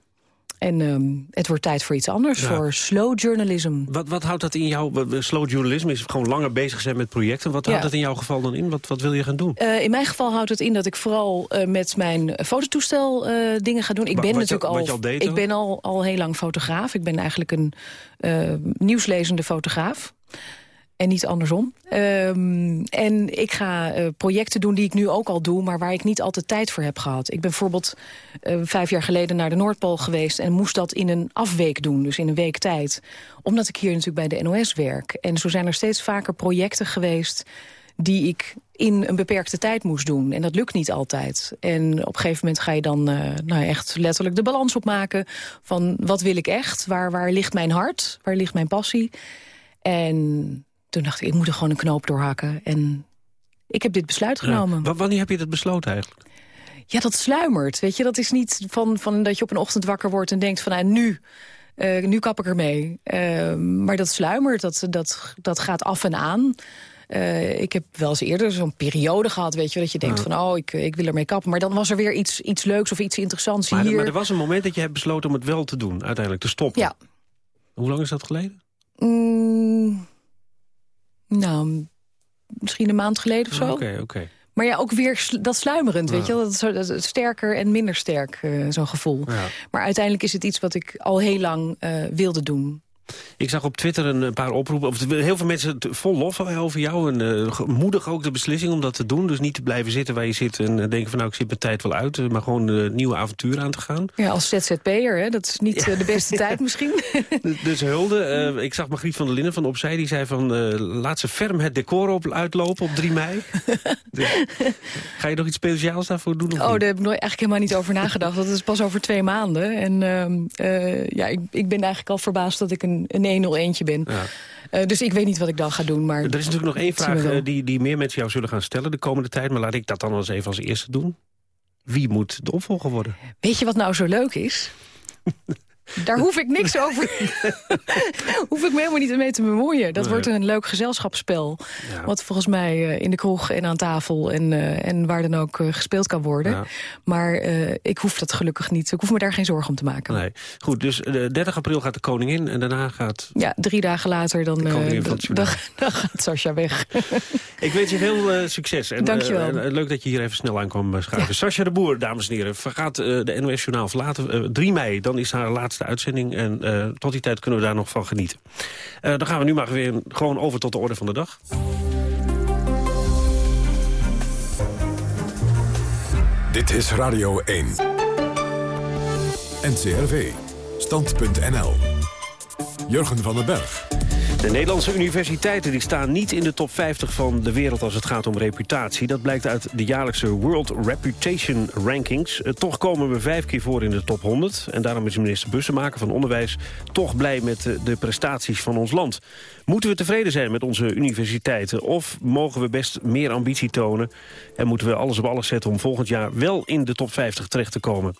En um, het wordt tijd voor iets anders, ja. voor slow journalism. Wat, wat houdt dat in jou? Slow journalism is gewoon langer bezig zijn met projecten. Wat houdt dat in jouw geval dan in? Wat, wat wil je gaan doen? Uh, in mijn geval houdt het in dat ik vooral uh, met mijn fototoestel uh, dingen ga doen. Ik ben wat natuurlijk je, al, deed, ik ben al, al heel lang fotograaf. Ik ben eigenlijk een nieuwslezende fotograaf. En niet andersom. Um, en ik ga uh, projecten doen die ik nu ook al doe... maar waar ik niet altijd tijd voor heb gehad. Ik ben bijvoorbeeld uh, vijf jaar geleden naar de Noordpool geweest... en moest dat in een afweek doen, dus in een week tijd. Omdat ik hier natuurlijk bij de NOS werk. En zo zijn er steeds vaker projecten geweest... die ik in een beperkte tijd moest doen. En dat lukt niet altijd. En op een gegeven moment ga je dan uh, nou echt letterlijk de balans opmaken... van wat wil ik echt, waar, waar ligt mijn hart, waar ligt mijn passie... En toen dacht ik, ik moet er gewoon een knoop doorhakken. En ik heb dit besluit genomen. Ja. Wanneer heb je dat besloten eigenlijk? Ja, dat sluimert. Weet je, dat is niet van, van dat je op een ochtend wakker wordt en denkt van nou, nu, uh, nu kap ik ermee. Uh, maar dat sluimert, dat, dat, dat gaat af en aan. Uh, ik heb wel eens eerder zo'n periode gehad, weet je, dat je denkt ja. van, oh, ik, ik wil ermee kappen. Maar dan was er weer iets, iets leuks of iets interessants maar, hier. Maar er was een moment dat je hebt besloten om het wel te doen, uiteindelijk, te stoppen. Ja. Hoe lang is dat geleden? Mm, nou, misschien een maand geleden of zo. Oké, oké. Okay. Maar ja, ook weer dat sluimerend, ja. weet je wel. Dat, dat is sterker en minder sterk, uh, zo'n gevoel. Ja. Maar uiteindelijk is het iets wat ik al heel lang uh, wilde doen. Ik zag op Twitter een paar oproepen. Of heel veel mensen vol lof over jou. En uh, moedig ook de beslissing om dat te doen. Dus niet te blijven zitten waar je zit en denken van nou ik zit mijn tijd wel uit. Maar gewoon uh, nieuwe avonturen aan te gaan. Ja, als ZZP'er, hè? dat is niet ja. de beste tijd misschien. dus, dus hulde. Uh, ik zag Margriet van der Linden van Opzij. Die zei van laat ze ferm het decor op uitlopen op 3 mei. dus, ga je nog iets speciaals daarvoor doen? Of oh, daar heb ik nooit, eigenlijk helemaal niet over nagedacht. Dat is pas over twee maanden. En uh, ja, ik, ik ben eigenlijk al verbaasd dat ik een een 101'tje ben. Ja. Uh, dus ik weet niet wat ik dan ga doen. Maar er is natuurlijk nog één vraag uh, die, die meer mensen jou zullen gaan stellen de komende tijd. Maar laat ik dat dan eens even als eerste doen. Wie moet de opvolger worden? Weet je wat nou zo leuk is? Daar hoef ik niks over. hoef ik me helemaal niet mee te bemoeien. Dat nee. wordt een leuk gezelschapsspel. Ja. Wat volgens mij uh, in de kroeg en aan tafel en, uh, en waar dan ook uh, gespeeld kan worden. Ja. Maar ik hoef dat gelukkig niet. Ik hoef me daar geen zorgen om te maken. Nee. Goed, dus 30 april gaat de koningin en daarna gaat... Ja, drie dagen later dan, dan, dan, dan gaat Sascha weg. ik wens je veel succes. En, Dank je wel. leuk dat je hier even snel aan kwam schuiven. Ja. Sascha de Boer, dames en heren, gaat de NOS Journaal verlaten. 3 mei, dan is haar laatste uitzending. En uh, tot die tijd kunnen we daar nog van genieten. Uh, dan gaan we nu maar weer gewoon over tot de orde van de dag. Dit is Radio 1. NCRV. Stand.nl. Jurgen van den Berg. De Nederlandse universiteiten die staan niet in de top 50 van de wereld als het gaat om reputatie. Dat blijkt uit de jaarlijkse World Reputation Rankings. Toch komen we vijf keer voor in de top 100. En daarom is minister Bussemaker van Onderwijs toch blij met de prestaties van ons land. Moeten we tevreden zijn met onze universiteiten? Of mogen we best meer ambitie tonen? En moeten we alles op alles zetten om volgend jaar wel in de top 50 terecht te komen?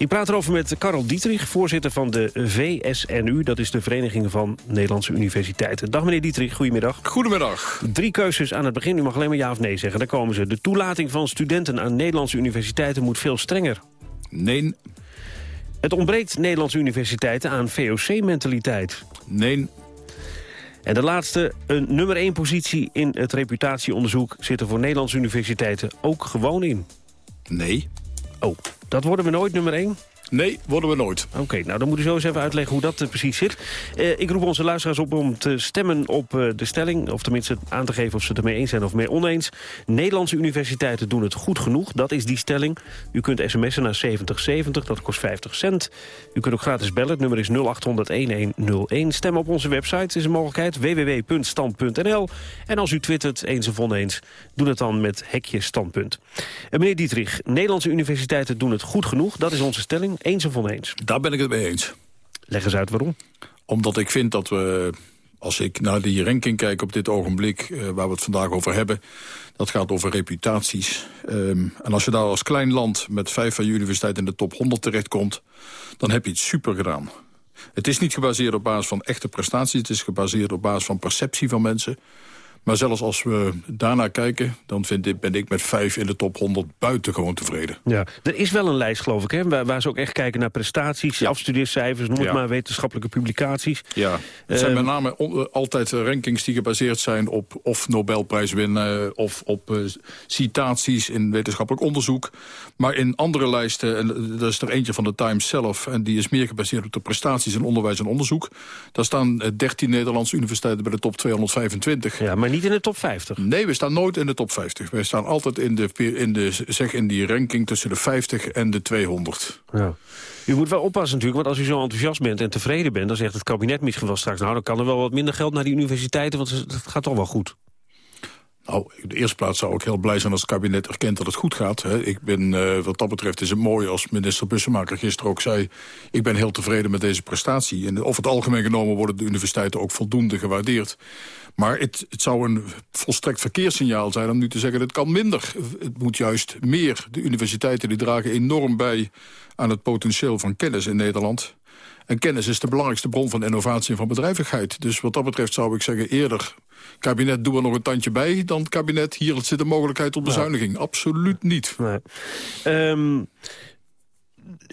Ik praat erover met Karel Dietrich, voorzitter van de VSNU. Dat is de Vereniging van Nederlandse Universiteiten. Dag meneer Dietrich, goedemiddag. Goedemiddag. Drie keuzes aan het begin. U mag alleen maar ja of nee zeggen. Daar komen ze. De toelating van studenten aan Nederlandse universiteiten moet veel strenger. Nee. Het ontbreekt Nederlandse universiteiten aan VOC-mentaliteit. Nee. En de laatste, een nummer 1 positie in het reputatieonderzoek... zit er voor Nederlandse universiteiten ook gewoon in. Nee. Oh, dat worden we nooit nummer 1? Nee, worden we nooit. Oké, nou dan moet u zo eens even uitleggen hoe dat uh, precies zit. Uh, ik roep onze luisteraars op om te stemmen op uh, de stelling... of tenminste aan te geven of ze het ermee eens zijn of mee oneens. Nederlandse universiteiten doen het goed genoeg, dat is die stelling. U kunt sms'en naar 7070, dat kost 50 cent. U kunt ook gratis bellen, het nummer is 0800-1101. Stem op onze website is een mogelijkheid, www.stand.nl. En als u twittert, eens of oneens, doe het dan met hekje standpunt. meneer Dietrich, Nederlandse universiteiten doen het goed genoeg, dat is onze stelling. Eens of oneens? Daar ben ik het mee eens. Leg eens uit waarom. Omdat ik vind dat we, als ik naar die ranking kijk op dit ogenblik... Uh, waar we het vandaag over hebben, dat gaat over reputaties. Um, en als je daar als klein land met vijf van je universiteiten in de top 100 terechtkomt... dan heb je het super gedaan. Het is niet gebaseerd op basis van echte prestaties. Het is gebaseerd op basis van perceptie van mensen. Maar zelfs als we daarnaar kijken, dan vind ik, ben ik met vijf in de top 100 buitengewoon tevreden. Ja, er is wel een lijst, geloof ik, hè, waar, waar ze ook echt kijken naar prestaties, ja. afstudeercijfers, noem het Ja. maar, wetenschappelijke publicaties. Ja, het zijn Ehm, met name on- altijd eh, rankings die gebaseerd zijn op of Nobelprijs winnen... of op eh, citaties in wetenschappelijk onderzoek. Maar in andere lijsten, en eh, dat is er eentje van de Times zelf... en die is meer gebaseerd op de prestaties in onderwijs en onderzoek... daar staan eh, 13 Nederlandse universiteiten bij de top 225. Ja, maar niet in de top 50? Nee, we staan nooit in de top 50. Wij staan altijd in, de, in, de, zeg in die ranking tussen de 50 en de 200. Ja. U moet wel oppassen natuurlijk, want als u zo enthousiast bent en tevreden bent... dan zegt het kabinet misschien wel straks... nou, dan kan er wel wat minder geld naar die universiteiten... want het gaat toch wel goed. Nou, in de eerste plaats zou ik heel blij zijn als het kabinet erkent dat het goed gaat. Hè. Ik ben, eh, wat dat betreft is het mooi als minister Bussemaker gisteren ook zei... ik ben heel tevreden met deze prestatie. En over het algemeen genomen worden de universiteiten ook voldoende gewaardeerd. Maar het, het zou een volstrekt verkeerssignaal zijn om nu te zeggen... het kan minder. Het moet juist meer. De universiteiten die dragen enorm bij aan het potentieel van kennis in Nederland... En kennis is de belangrijkste bron van innovatie en van bedrijvigheid. Dus wat dat betreft zou ik zeggen eerder... kabinet, doe er nog een tandje bij dan kabinet. Hier zit een mogelijkheid tot bezuiniging. Absoluut niet. Nee. Ehm,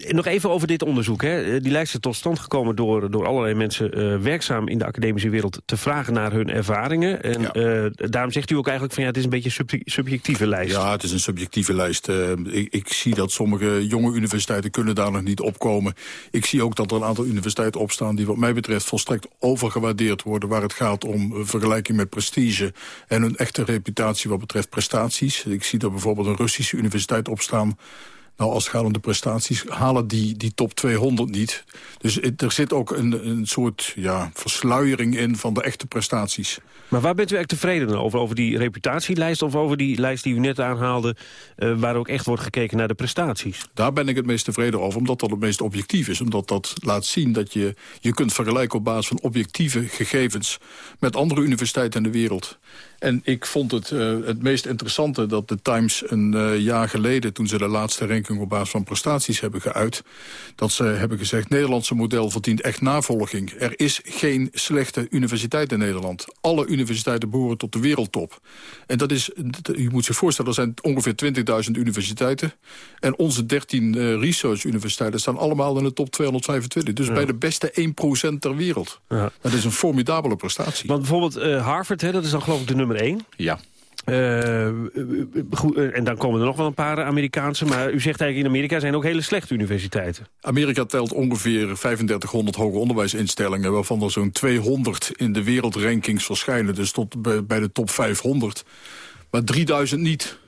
nog even over dit onderzoek. Hè. Eh, Die lijst is tot stand gekomen door, door allerlei mensen eh, werkzaam in de academische wereld te vragen naar hun ervaringen. En eh, daarom zegt u ook eigenlijk van ja, het is een beetje een sub- subjectieve lijst. Ja, het is een subjectieve lijst. Ik, ik zie dat sommige jonge universiteiten kunnen daar nog niet opkomen. Ik zie ook dat er een aantal universiteiten opstaan... die wat mij betreft volstrekt overgewaardeerd worden... waar het gaat om vergelijking met prestige... en een echte reputatie wat betreft prestaties. Ik zie dat bijvoorbeeld een Russische universiteit opstaan... Nou, als het gaat om de prestaties, halen die, die top 200 niet. Dus het- er zit ook een, een soort ja, versluiering in van de echte prestaties. Maar waar bent u echt tevreden over? Over die reputatielijst of over die lijst die u net aanhaalde... eh, waar ook echt wordt gekeken naar de prestaties? Daar ben ik het meest tevreden over, omdat dat het meest objectief is. Omdat dat laat zien dat je je kunt vergelijken op basis van objectieve gegevens... met andere universiteiten in de wereld. En ik vond het eh, het meest interessante dat de Times een eh, jaar geleden... toen ze de laatste ranking op basis van prestaties hebben geuit... dat ze hebben gezegd, het Nederlandse model verdient echt navolging. Er is geen slechte universiteit in Nederland. Alle universiteiten behoren tot de wereldtop. En dat is, je moet zich voorstellen, er zijn ongeveer 20.000 universiteiten. En onze 13 eh, research universiteiten staan allemaal in de top 225. Dus Ja. bij de beste 1% ter wereld. Ja. Dat is een formidabele prestatie. Want bijvoorbeeld Harvard, hè, dat is dan geloof ik de nummer één. Ja. Eh, goed, eh, en dan komen er nog wel een paar Amerikaanse. Maar u zegt eigenlijk in Amerika zijn ook hele slechte universiteiten. Amerika telt ongeveer 3500 hoger onderwijsinstellingen... waarvan er zo'n 200 in de wereldrankings verschijnen. Dus tot bij de top 500. Maar 3000 niet.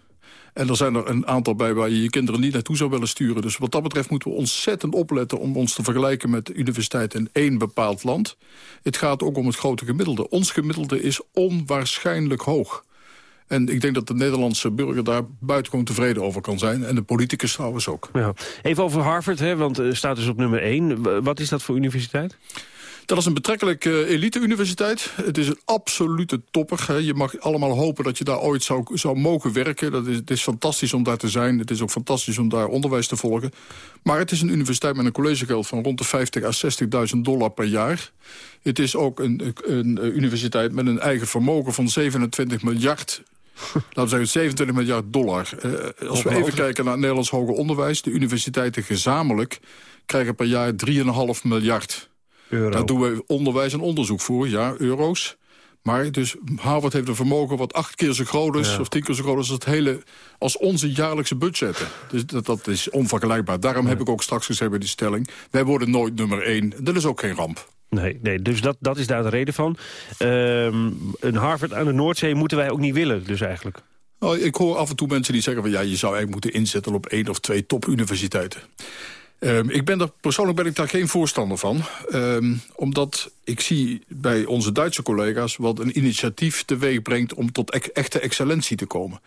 En er zijn er een aantal bij waar je je kinderen niet naartoe zou willen sturen. Dus wat dat betreft moeten we ontzettend opletten... om ons te vergelijken met universiteiten in één bepaald land. Het gaat ook om het grote gemiddelde. Ons gemiddelde is onwaarschijnlijk hoog. En ik denk dat de Nederlandse burger daar buitengewoon tevreden over kan zijn. En de politicus trouwens ook. Ja. Even over Harvard, hè, want eh, staat dus op nummer één. Wat is dat voor universiteit? Dat is een betrekkelijk uh, elite-universiteit. Het is een absolute topper. Hè. Je mag allemaal hopen dat je daar ooit zou, zou mogen werken. Dat is, het is fantastisch om daar te zijn. Het is ook fantastisch om daar onderwijs te volgen. Maar het is een universiteit met een collegegeld van rond de 50 à 60.000 dollar per jaar. Het is ook een, een, universiteit met een eigen vermogen van 27 miljard laten we zeggen 27 miljard dollar. Uh, als we even kijken naar het Nederlands hoger onderwijs... de universiteiten gezamenlijk krijgen per jaar 3,5 miljard. Euro. Daar doen we onderwijs en onderzoek voor, ja, euro's. Maar dus Harvard heeft een vermogen wat acht keer zo groot is... of tien keer zo groot is als, het hele, als onze jaarlijkse budgetten. Dus dat, dat is onvergelijkbaar. Daarom heb ik ook straks gezegd bij die stelling... wij worden nooit nummer één. Dat is ook geen ramp. Nee, nee dus dat, dat is daar de reden van. Ehm, een Harvard aan de Noordzee moeten wij ook niet willen, dus eigenlijk. Nou, ik hoor af en toe mensen die zeggen van ja, je zou eigenlijk moeten inzetten op één of twee topuniversiteiten. Um, ik ben er, persoonlijk ben ik daar geen voorstander van. Um, omdat ik zie bij onze Duitse collega's wat een initiatief teweeg brengt... om tot echte excellentie te komen.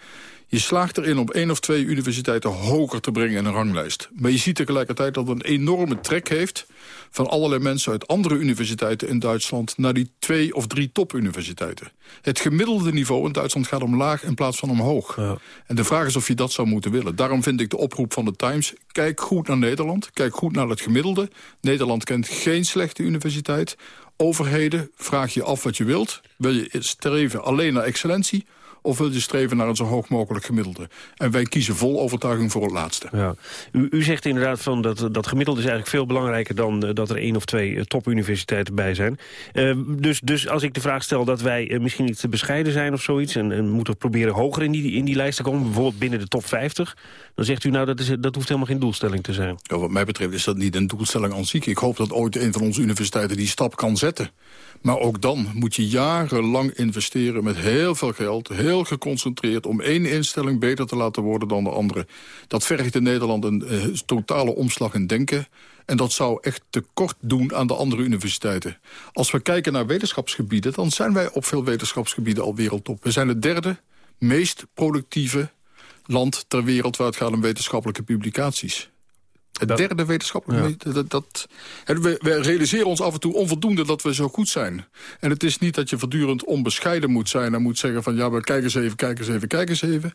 Je slaagt erin om één of twee universiteiten hoger te brengen in een ranglijst. Maar je ziet tegelijkertijd dat het een enorme trek heeft... van allerlei mensen uit andere universiteiten in Duitsland... naar die twee of drie topuniversiteiten. Het gemiddelde niveau in Duitsland gaat omlaag in plaats van omhoog. Ja. En de vraag is of je dat zou moeten willen. Daarom vind ik de oproep van de Times... kijk goed naar Nederland, kijk goed naar het gemiddelde. Nederland kent geen slechte universiteit. Overheden, vraag je af wat je wilt. Wil je streven alleen naar excellentie of wil je streven naar een zo hoog mogelijk gemiddelde? En wij kiezen vol overtuiging voor het laatste. Ja. U, u zegt inderdaad van dat, dat gemiddelde is eigenlijk veel belangrijker... dan uh, dat er één of twee uh, topuniversiteiten bij zijn. Uh, dus, dus als ik de vraag stel dat wij misschien niet te bescheiden zijn of zoiets... en, en moeten proberen hoger in die, in die lijst te komen... bijvoorbeeld binnen de top 50... dan zegt u nou dat, is, dat hoeft helemaal geen doelstelling te zijn. Ja, wat mij betreft is dat niet een doelstelling aan zich. Ik hoop dat ooit een van onze universiteiten die stap kan zetten. Maar ook dan moet je jarenlang investeren met heel veel geld... heel geconcentreerd om één instelling beter te laten worden dan de andere. Dat vergt in Nederland een uh, totale omslag in denken... En dat zou echt tekort doen aan de andere universiteiten. Als we kijken naar wetenschapsgebieden... dan zijn wij op veel wetenschapsgebieden al wereldtop. We zijn het derde meest productieve land ter wereld... waar het gaat om wetenschappelijke publicaties. Het derde wetenschappelijke... Dat, dat, we, we, realiseren ons af en toe onvoldoende dat we zo goed zijn. En het is niet dat je voortdurend onbescheiden moet zijn... en moet zeggen van ja, we kijken eens even, kijken eens even, kijken eens even.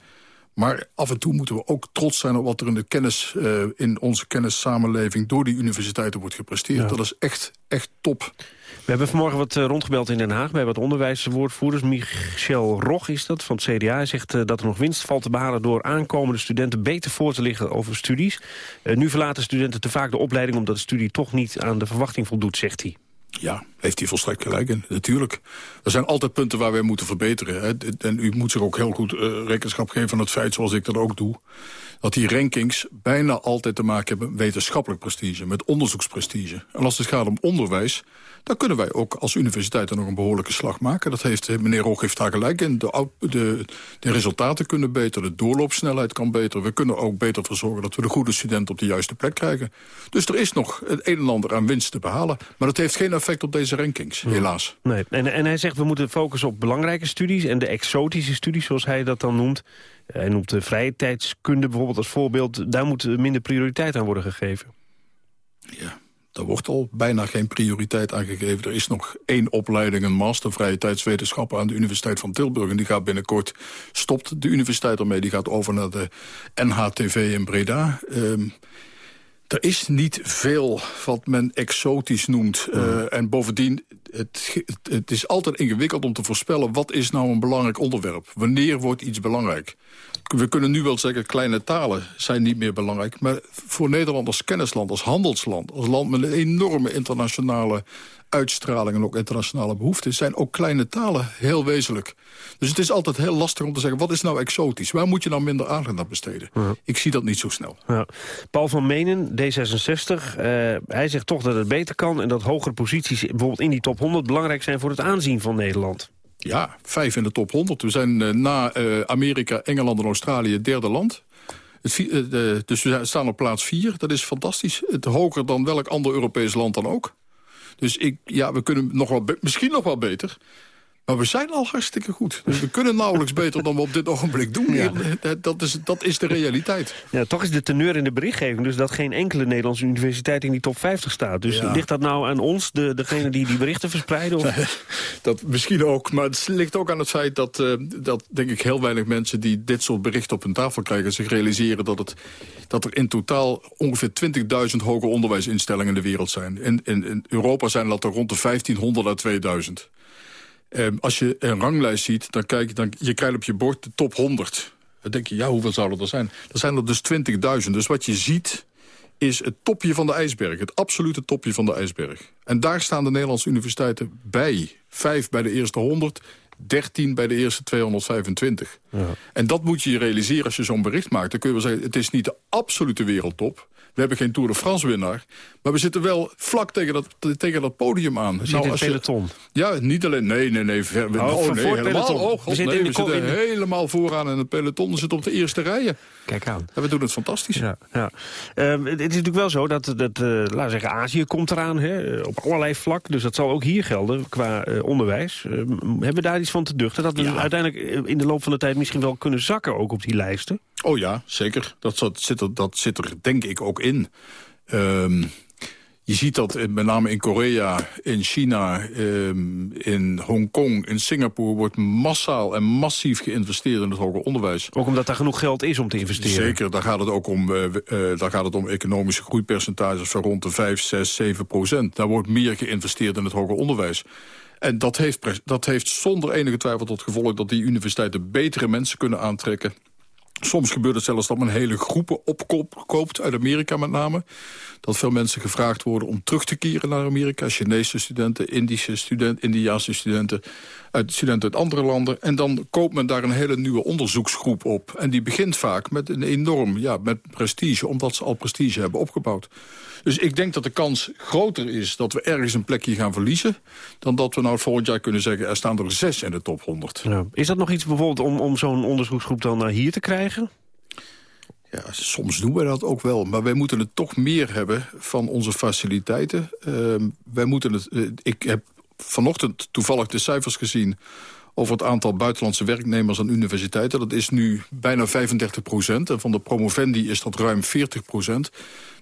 Maar af en toe moeten we ook trots zijn op wat er in, de kennis, uh, in onze kennissamenleving... door die universiteiten wordt gepresteerd. Dat is echt, echt top. We hebben vanmorgen wat eh, rondgebeld in Den Haag bij wat onderwijswoordvoerders. Michel Rog is dat van het CDA. Hij zegt eh, dat er nog winst valt te behalen door aankomende studenten beter voor te liggen over studies. nu verlaten studenten te vaak de opleiding omdat de studie toch niet aan de verwachting voldoet, zegt hij. Ja, heeft hij volstrekt gelijk. Natuurlijk. Er zijn altijd punten waar wij moeten verbeteren. En u moet zich ook heel goed uh, rekenschap geven van het feit, zoals ik dat ook doe... dat die rankings bijna altijd te maken hebben met wetenschappelijk prestige... met onderzoeksprestige. En als het gaat om onderwijs dan kunnen wij ook als universiteiten nog een behoorlijke slag maken. Dat heeft, eh, meneer Roog heeft daar gelijk in. De, de, de resultaten kunnen beter, de doorloopsnelheid kan beter. We kunnen ook beter ervoor zorgen dat we de goede studenten op de juiste plek krijgen. Dus er is nog het een en ander aan winst te behalen. Maar dat heeft geen effect op deze rankings, helaas. Nee. En, en hij zegt we moeten focussen op belangrijke studies... en de exotische studies, zoals hij dat dan noemt. Hij noemt de vrije tijdskunde bijvoorbeeld als voorbeeld. Daar moet minder prioriteit aan worden gegeven. Ja. Daar wordt al bijna geen prioriteit aan gegeven. Er is nog één opleiding, een master vrije tijdswetenschappen... aan de Universiteit van Tilburg. En die gaat binnenkort, stopt de universiteit ermee. Die gaat over naar de NHTV in Breda. Um, er is niet veel wat men exotisch noemt. Uh, en bovendien, het, het, is altijd ingewikkeld om te voorspellen... wat is nou een belangrijk onderwerp? Wanneer wordt iets belangrijk? We kunnen nu wel zeggen, kleine talen zijn niet meer belangrijk. Maar voor Nederland als kennisland, als handelsland... als land met een enorme internationale uitstraling en ook internationale behoeften... zijn ook kleine talen heel wezenlijk. Dus het is altijd heel lastig om te zeggen, wat is nou exotisch? Waar moet je nou minder aandacht aan besteden? Ik zie dat niet zo snel. Ja. Paul van Menen, D66, uh, hij zegt toch dat het beter kan... en dat hogere posities bijvoorbeeld in die top 100 belangrijk zijn voor het aanzien van Nederland. Ja, vijf in de top 100. We zijn uh, na uh, Amerika, Engeland en Australië derde land. Het, uh, dus we staan op plaats vier. Dat is fantastisch. Het hoger dan welk ander Europees land dan ook. Dus ik, ja, we kunnen nog wel misschien nog wel beter. Maar we zijn al hartstikke goed. Dus we kunnen nauwelijks beter dan we op dit ogenblik doen. Ja. Dat, is, dat is de realiteit. Ja, toch is de teneur in de berichtgeving dus dat geen enkele Nederlandse universiteit in die top 50 staat. Dus Ja. ligt dat nou aan ons, de, degene die die berichten verspreiden? Of? Dat misschien ook, maar het ligt ook aan het feit dat, eh, dat denk ik heel weinig mensen die dit soort berichten op hun tafel krijgen, zich realiseren dat, het, dat er in totaal ongeveer 20.000 hoger onderwijsinstellingen in de wereld zijn. In, in, in Europa zijn dat er rond de 1500 à 2000. Ehm, als je een ranglijst ziet, dan kijk je, dan, je krijgt op je bord de top 100. Dan denk je, ja, hoeveel zouden er zijn? Er zijn er dus 20.000. Dus wat je ziet is het topje van de ijsberg. Het absolute topje van de ijsberg. En daar staan de Nederlandse universiteiten bij. Vijf bij de eerste 100, 13 bij de eerste 225. En dat moet je je realiseren als je zo'n bericht maakt. Dan kun je wel zeggen, het is niet de absolute wereldtop. We hebben geen Tour de France winnaar. Maar we zitten wel vlak tegen dat, tegen dat podium aan. We zitten in het je- peloton. Ja, niet alleen. Nee, nee, nee. Ver, Oh, oh, nee het helemaal. Oh, We zitten nee, we helemaal vooraan in het peloton. We zitten op de eerste rijen. Kijk aan. En we doen het fantastisch. Ja, ja. Ehm, het is natuurlijk wel zo dat, dat eh, laten we zeggen, Azië komt eraan, hè, op allerlei vlak. Dus dat zal ook hier gelden qua eh, onderwijs. Ehm, hebben we daar iets van te duchten? Dat we uiteindelijk eh, in de loop van de tijd misschien wel kunnen zakken ook op die lijsten? Oh ja, zeker. Dat, zit, er, dat zit er denk ik ook in. Ehm, je ziet dat in- met name in Korea, in China, ehm, in Hongkong, in Singapore... wordt massaal en massief geïnvesteerd in het hoger onderwijs. Ook omdat daar genoeg geld is om te investeren. Zeker, daar gaat het ook om, eh, eh, daar gaat het om economische groeipercentages van rond de 5, 6, 7 procent. Daar wordt meer geïnvesteerd in het hoger onderwijs. En dat heeft, dat heeft zonder enige twijfel tot gevolg dat die universiteiten betere mensen kunnen aantrekken. Soms gebeurt het zelfs dat men hele groepen opkoopt, uit Amerika met name. Dat veel mensen gevraagd worden om terug te keren naar Amerika. Chinese studenten, Indische studenten, Indiaanse studenten, uit, studenten uit andere landen. En dan koopt men daar een hele nieuwe onderzoeksgroep op. En die begint vaak met een enorm ja, met prestige, omdat ze al prestige hebben opgebouwd. Dus ik denk dat de kans groter is dat we ergens een plekje gaan verliezen... dan dat we nou volgend jaar kunnen zeggen... er staan er zes in de top 100. Ja. Is dat nog iets bijvoorbeeld om, om zo'n onderzoeksgroep dan naar hier te krijgen? Ja, soms doen wij dat ook wel. Maar wij moeten het toch meer hebben van onze faciliteiten. Ehm, wij moeten het, eh, ik heb vanochtend toevallig de cijfers gezien... over het aantal buitenlandse werknemers aan universiteiten. Dat is nu bijna 35 procent. En van de promovendi is dat ruim 40 procent.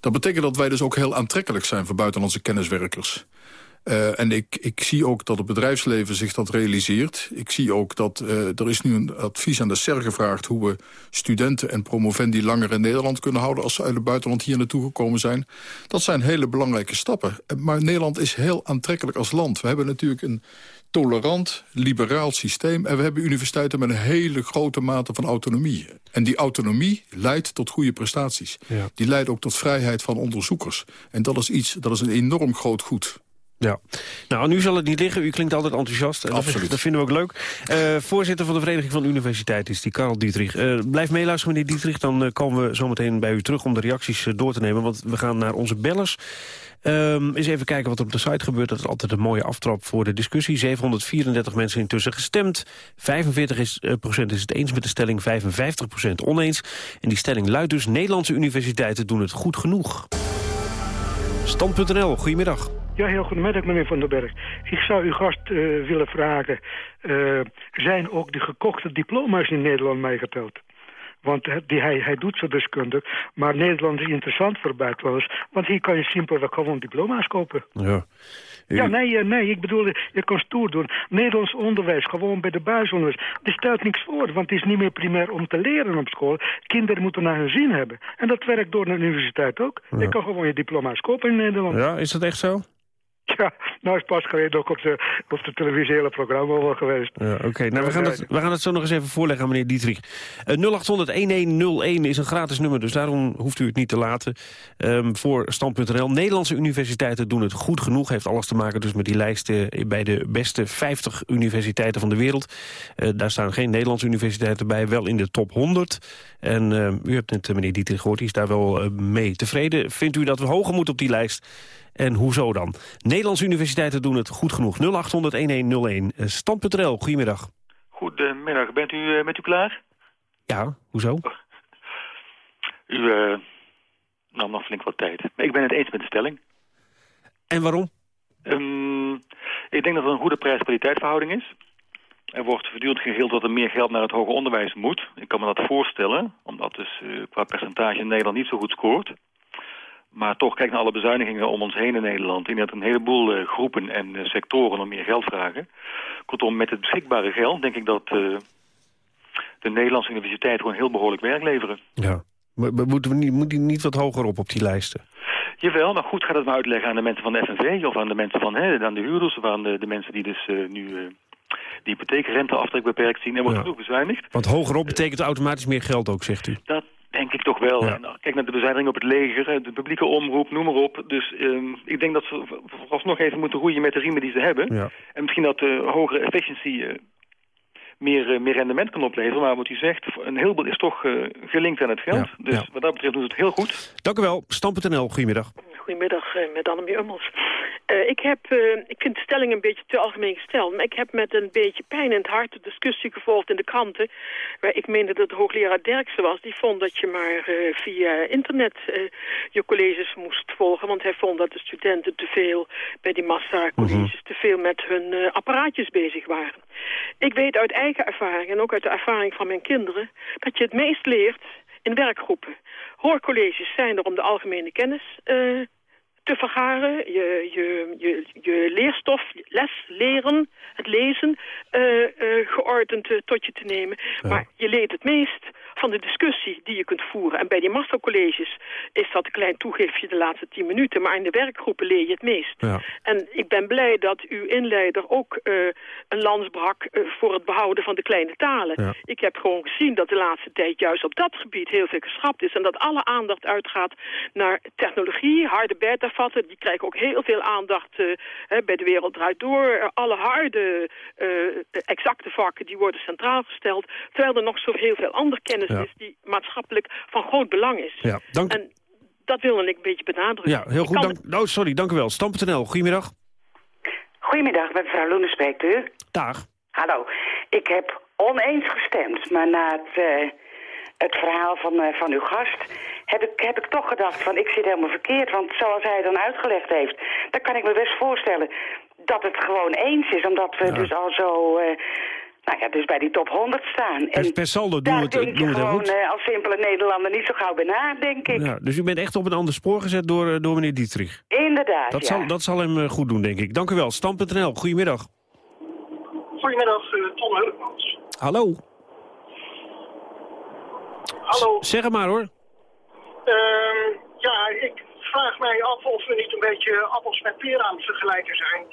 Dat betekent dat wij dus ook heel aantrekkelijk zijn... voor buitenlandse kenniswerkers. Eh, en ik, ik zie ook dat het bedrijfsleven zich dat realiseert. Ik zie ook dat eh, er is nu een advies aan de SER gevraagd... hoe we studenten en promovendi langer in Nederland kunnen houden... als ze uit het buitenland hier naartoe gekomen zijn. Dat zijn hele belangrijke stappen. Eh, Maar Nederland is heel aantrekkelijk als land. We hebben natuurlijk een tolerant, liberaal systeem... en we hebben universiteiten met een hele grote mate van autonomie. En die autonomie leidt tot goede prestaties. Ja. Die leidt ook tot vrijheid van onderzoekers. En dat is, iets, dat is een enorm groot goed. Ja. Nou, nu zal het niet liggen. U klinkt altijd enthousiast. En Absoluut. Dat vinden we ook leuk. Eh, voorzitter van de Vereniging van Universiteiten is die, Karel Dietrich. Eh, blijf meeluisteren, meneer Dietrich. Dan eh, komen we zometeen bij u terug om de reacties door te nemen. Want we gaan naar onze bellers. Ehm, eens even kijken wat er op de site gebeurt. Dat is altijd een mooie aftrap voor de discussie. 734 mensen intussen gestemd. 45 is, eh, procent is het eens met de stelling, 55 procent oneens. En die stelling luidt dus... Nederlandse universiteiten doen het goed genoeg. Stand.nl, goedemiddag. Ja, heel goedemiddag meneer Van den Berg. Ik zou uw gast eh, willen vragen... eh, zijn ook de gekochte diploma's in Nederland meegeteld? Want eh, die, hij, hij doet zo deskundig. Maar Nederland is interessant voor buitenlanders. Want hier kan je simpelweg gewoon diploma's kopen. Ja. Ja, nee, nee, ik bedoel, je kan stoer doen. Nederlands onderwijs, gewoon bij de basisonderwijs. Er stelt niks voor, want het is niet meer primair om te leren op school. Kinderen moeten naar hun zin hebben. En dat werkt door naar de universiteit ook. Ja. Je kan gewoon je diploma's kopen in Nederland. Ja, is dat echt zo? Ja, nou is pas geleden ook op de, op de televisie programma geweest. Ja, Oké, nou, we, gaan dat, we gaan het zo nog eens even voorleggen aan meneer Dietrich. Eh 0800-1101 is een gratis nummer, dus daarom hoeft u het niet te laten. Ehm, voor Stand.nl. Nederlandse universiteiten doen het goed genoeg. Heeft alles te maken dus met die lijsten bij de beste 50 universiteiten van de wereld. Eh, daar staan geen Nederlandse universiteiten bij, wel in de top 100. En eh, u hebt net eh, meneer Dietrich gehoord, die is daar wel eh, mee tevreden. Vindt u dat we hoger moeten op die lijst? En hoezo dan? Nederlandse universiteiten doen het goed genoeg. 0800-1101. Eh, Stand.nl, goedemiddag. Goedemiddag, bent u eh, met u klaar? Ja, hoezo? U eh, nam nog flink wat tijd. Maar ik ben het eens met de stelling. En waarom? Ehm, ik denk dat er een goede prijs-kwaliteitverhouding is. Er wordt voortdurend geheeld dat er meer geld naar het hoger onderwijs moet. Ik kan me dat voorstellen, omdat dus uh, qua percentage in Nederland niet zo goed scoort. Maar toch, kijk naar alle bezuinigingen om ons heen in Nederland. Ik denk dat een heleboel uh, groepen en uh, sectoren om meer geld vragen. Kortom, met het beschikbare geld denk ik dat uh, de Nederlandse universiteiten gewoon heel behoorlijk werk leveren. Ja. Maar moeten we niet, moet die niet wat hoger op op die lijsten? Jawel, maar goed, ga het maar uitleggen aan de mensen van de FNV... of aan de mensen van hè, aan de huurders... of aan de, de mensen die dus nu die hypotheekrenteaftrek beperkt zien. Er wordt Ja. genoeg bezuinigd. Want hogerop betekent automatisch meer geld ook, zegt u. Dat denk ik toch wel. En, nou, kijk naar de bezuiniging op het leger, eh, de publieke omroep, noem maar op. Dus ehm, ik denk dat ze vooralsnog even moeten roeien met de riemen die ze hebben. Ja. En misschien dat de hogere efficiency eh, meer, eh, meer rendement kan opleveren. Maar wat u zegt, een heleboel is toch eh, gelinkt aan het geld. Dus wat dat betreft doet het heel goed. Dank u wel. Stam.nl, goedemiddag. Goedemiddag, eh, met Annemie Ummels. Eh, ik, heb, eh, ik vind de stelling een beetje te algemeen gesteld. Maar ik heb met een beetje pijn in het hart de discussie gevolgd in de kranten. Waar ik meende dat het hoogleraar Derksen was. Die vond dat je maar via internet je colleges moest volgen. Want hij vond dat de studenten te veel bij die massacolleges... te veel met hun apparaatjes bezig waren. Ik weet uit eigen ervaring en ook uit de ervaring van mijn kinderen... dat je het meest leert in werkgroepen. Hoorcolleges zijn er om de algemene kennis eh, te vergaren. Je, je, je, je leerstof, les, leren, het lezen, eh, eh, geordend eh, tot je te nemen. Maar je leert het meest van de discussie die je kunt voeren. En bij die mastercolleges is dat een klein toegiftje de laatste tien minuten. Maar in de werkgroepen leer je het meest. Ja. En ik ben blij dat uw inleider ook eh, een lans brak eh, voor het behouden van de kleine talen. Ja. Ik heb gewoon gezien dat de laatste tijd juist op dat gebied heel veel geschrapt is. En dat alle aandacht uitgaat naar technologie, harde beta-vatten. Die krijgen ook heel veel aandacht eh, bij de wereld draait door. Alle harde, exacte vakken die worden centraal gesteld. Terwijl er nog zo heel veel andere kennis Ja. is die maatschappelijk van groot belang is. Ja, dank, En dat wilde ik een beetje benadrukken. ja heel goed. Dank, nou, sorry, dank u wel. Stam.nl, goedemiddag. Goedemiddag, met mevrouw Loenen spreekt u. Dag. Hallo. Ik heb oneens gestemd, maar na het, eh, het verhaal van, eh, van uw gast... Heb ik, heb ik toch gedacht van ik zit helemaal verkeerd. Want zoals hij het dan uitgelegd heeft, dan kan ik me best voorstellen... dat het gewoon eens is, omdat we dus al zo... eh, nou ja, dus bij die top 100 staan. Per, per saldo doen we daar het, denk doen je we het heel gewoon goed. eh, als simpele Nederlander niet zo gauw bij na, denk ik. Ja, dus u bent echt op een ander spoor gezet door, eh, door meneer Dietrich. Inderdaad, Dat, ja. zal, dat zal hem eh, goed doen, denk ik. Dank u wel. Stam.nl, goedemiddag. Goedemiddag, eh, Tom Hulkmans. Hallo. Hallo. Zeg het maar hoor. Ehm, ja, ik vraag mij af of we niet een beetje appels met peren aan het vergelijken zijn.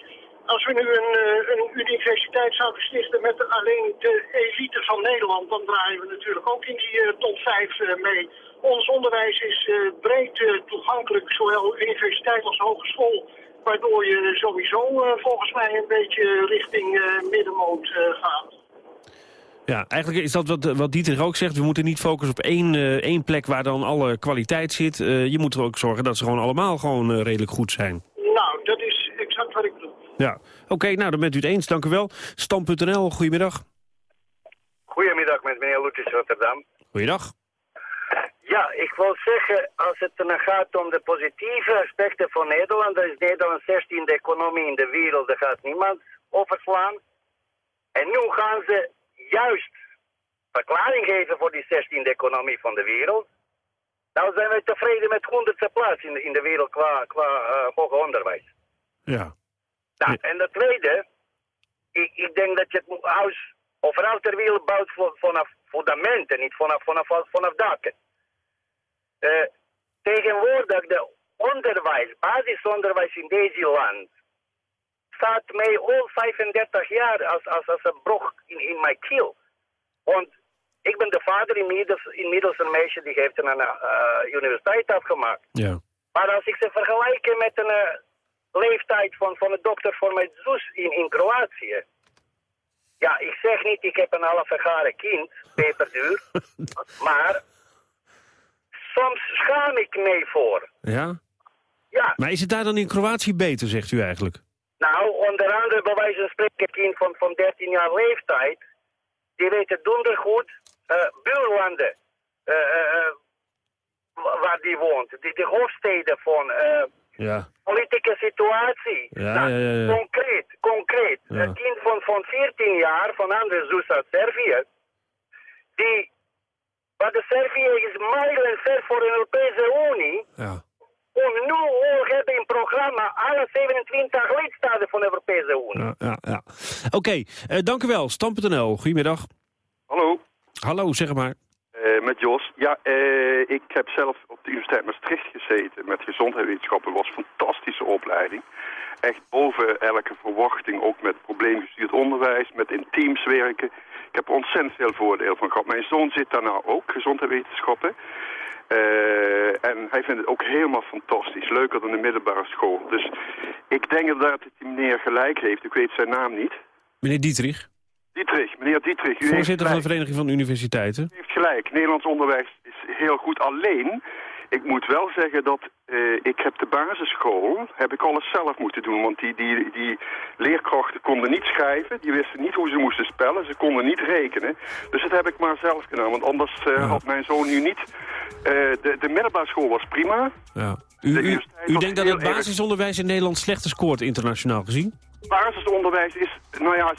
Als we nu een, eh, een universiteit zouden stichten met alleen de elite van Nederland, dan draaien we natuurlijk ook in die eh, top 5 eh, mee. Ons onderwijs is breed toegankelijk, zowel universiteit als hogeschool. Waardoor je sowieso volgens mij een beetje richting middenmoot gaat. Ja, eigenlijk is dat wat, wat Dietrich ook zegt. We moeten niet focussen op één, één plek waar dan alle kwaliteit zit. Je moet er ook zorgen dat ze gewoon allemaal gewoon redelijk goed zijn. Nou, dat is exact wat ik bedoel. Ja, oké, nou dan bent u het eens. Dank u wel. Stam.nl, goedemiddag. Goedemiddag met meneer Loetis Rotterdam. Goeiedag. Ja, ik wil zeggen, als het dan gaat om de positieve aspecten van Nederland, dan is Nederland 16e economie in de wereld, daar gaat niemand overslaan. En nu gaan ze juist verklaring geven voor die 16e economie van de wereld. Nou zijn wij tevreden met 100ste plaats in de, in de wereld qua, qua eh, hoger onderwijs. Ja. Nou, en de tweede, ik, ik denk dat je het huis overal ter wereld bouwt vanaf fundamenten, niet vanaf, vanaf, vanaf daken. Eh, tegenwoordig de onderwijs, basisonderwijs in deze land, staat mij al 35 jaar als, als, als een brug in, in mijn keel. Want ik ben de vader inmiddels, inmiddels een meisje die heeft een eh, universiteit afgemaakt. Ja. Maar als ik ze vergelijk met een eh, leeftijd van, van de dokter voor mijn zus in, in Kroatië. Ja, ik zeg niet, ik heb een half garen kind, peperduur. maar soms schaam ik mee voor. Ja? Ja, Maar is het daar dan in Kroatië beter, zegt u eigenlijk? nou, onder andere bij wijze van spreken kind van, van 13 jaar leeftijd. Die weten donder goed eh buurlanden eh, eh, wa- waar die woont. Die, de hoofdsteden van, Ja. Politieke situatie. Ja, Nou, ja, ja, ja. Concreet, concreet. Ja. Een kind van, van 14 jaar, van Andres Zus uit Servië, die, wat de Servië is mijlen ver voor de Europese Unie, Ja. om nu al hebben in programma alle 27 lidstaten van de Europese Unie. Ja, ja, ja. Oké, eh, dank u wel. Stam.nl, goedemiddag. Hallo. Hallo, zeg maar. Jos. Ja, eh, ik heb zelf op de Universiteit Maastricht gezeten met gezondheidswetenschappen. Het was een fantastische opleiding. Echt boven elke verwachting, ook met probleemgestuurd onderwijs, met in teams werken. Ik heb er ontzettend veel voordeel van gehad. Mijn zoon zit daarna ook, gezondheidswetenschappen. Eh, en hij vindt het ook helemaal fantastisch. Leuker dan de middelbare school. Dus ik denk inderdaad dat die meneer gelijk heeft. Ik weet zijn naam niet. Meneer Dietrich, Dietrich, meneer Dietrich. U voorzitter van de. Vereniging van Universiteiten. U heeft gelijk. Nederlands onderwijs is heel goed. Alleen, ik moet wel zeggen dat eh, ik heb de basisschool, heb ik alles zelf moeten doen. Want die, die, die leerkrachten konden niet schrijven, die wisten niet hoe ze moesten spellen, ze konden niet rekenen. Dus dat heb ik maar zelf gedaan, want anders eh, had mijn zoon nu niet... eh, de, de middelbare school was prima. Ja. U, u, u denkt dat het basisonderwijs in Nederland slechter scoort internationaal gezien? Basisonderwijs is, nou ja,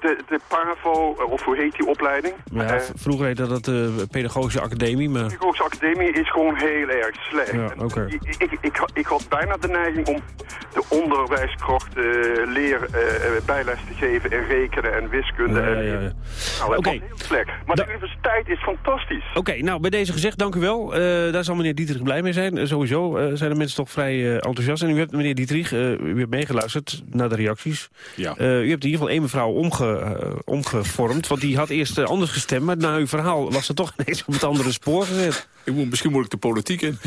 de, de PAVO, eh, of hoe heet die opleiding? Ja, Eh, vroeger heette dat de Pedagogische Academie, maar... De Pedagogische Academie is gewoon heel erg slecht. Ja. Ik, ik, ik, had- ik had bijna de neiging om de onderwijskrachten eh, leer eh, eh, bijles te geven in rekenen en wiskunde. Ja, en, ja, ja. Nou, slecht. Maar de universiteit is fantastisch. Oké, nou, bij deze gezegd, dank u wel. Eh, daar zal meneer Dietrich blij mee zijn. Eh, sowieso eh, zijn de mensen toch vrij eh, enthousiast. En u hebt, meneer Dietrich, eh, u hebt meegeluisterd naar de reacties. Ja. Eh, u hebt in ieder geval één mevrouw omge, eh, omgevormd. Want die had eerst eh, anders gestemd. Maar na uw verhaal was ze toch ineens op het andere spoor gezet. Ik moet, misschien moet ik de politiek in.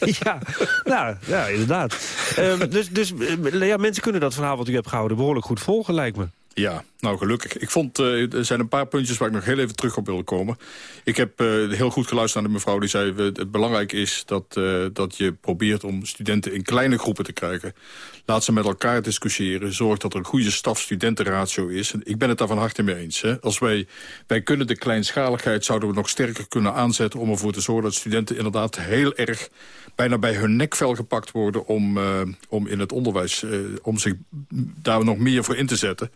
ja, nou, ja, inderdaad. Ehm, dus dus ja, mensen kunnen dat verhaal wat u hebt gehouden behoorlijk goed volgen, lijkt me. Ja, nou gelukkig. Ik vond, eh, er zijn een paar puntjes waar ik nog heel even terug op wil komen. Ik heb eh, heel goed geluisterd naar de mevrouw die zei... het belangrijk is dat, eh, dat je probeert om studenten in kleine groepen te krijgen. Laat ze met elkaar discussiëren. Zorg dat er een goede staf-studentenratio is. Ik ben het daar van harte mee eens. Hè. Als wij, wij kunnen de kleinschaligheid zouden we nog sterker kunnen aanzetten... om ervoor te zorgen dat studenten inderdaad heel erg bijna bij hun nekvel gepakt worden... om, eh, om in het onderwijs, eh, om zich daar nog meer voor in te zetten.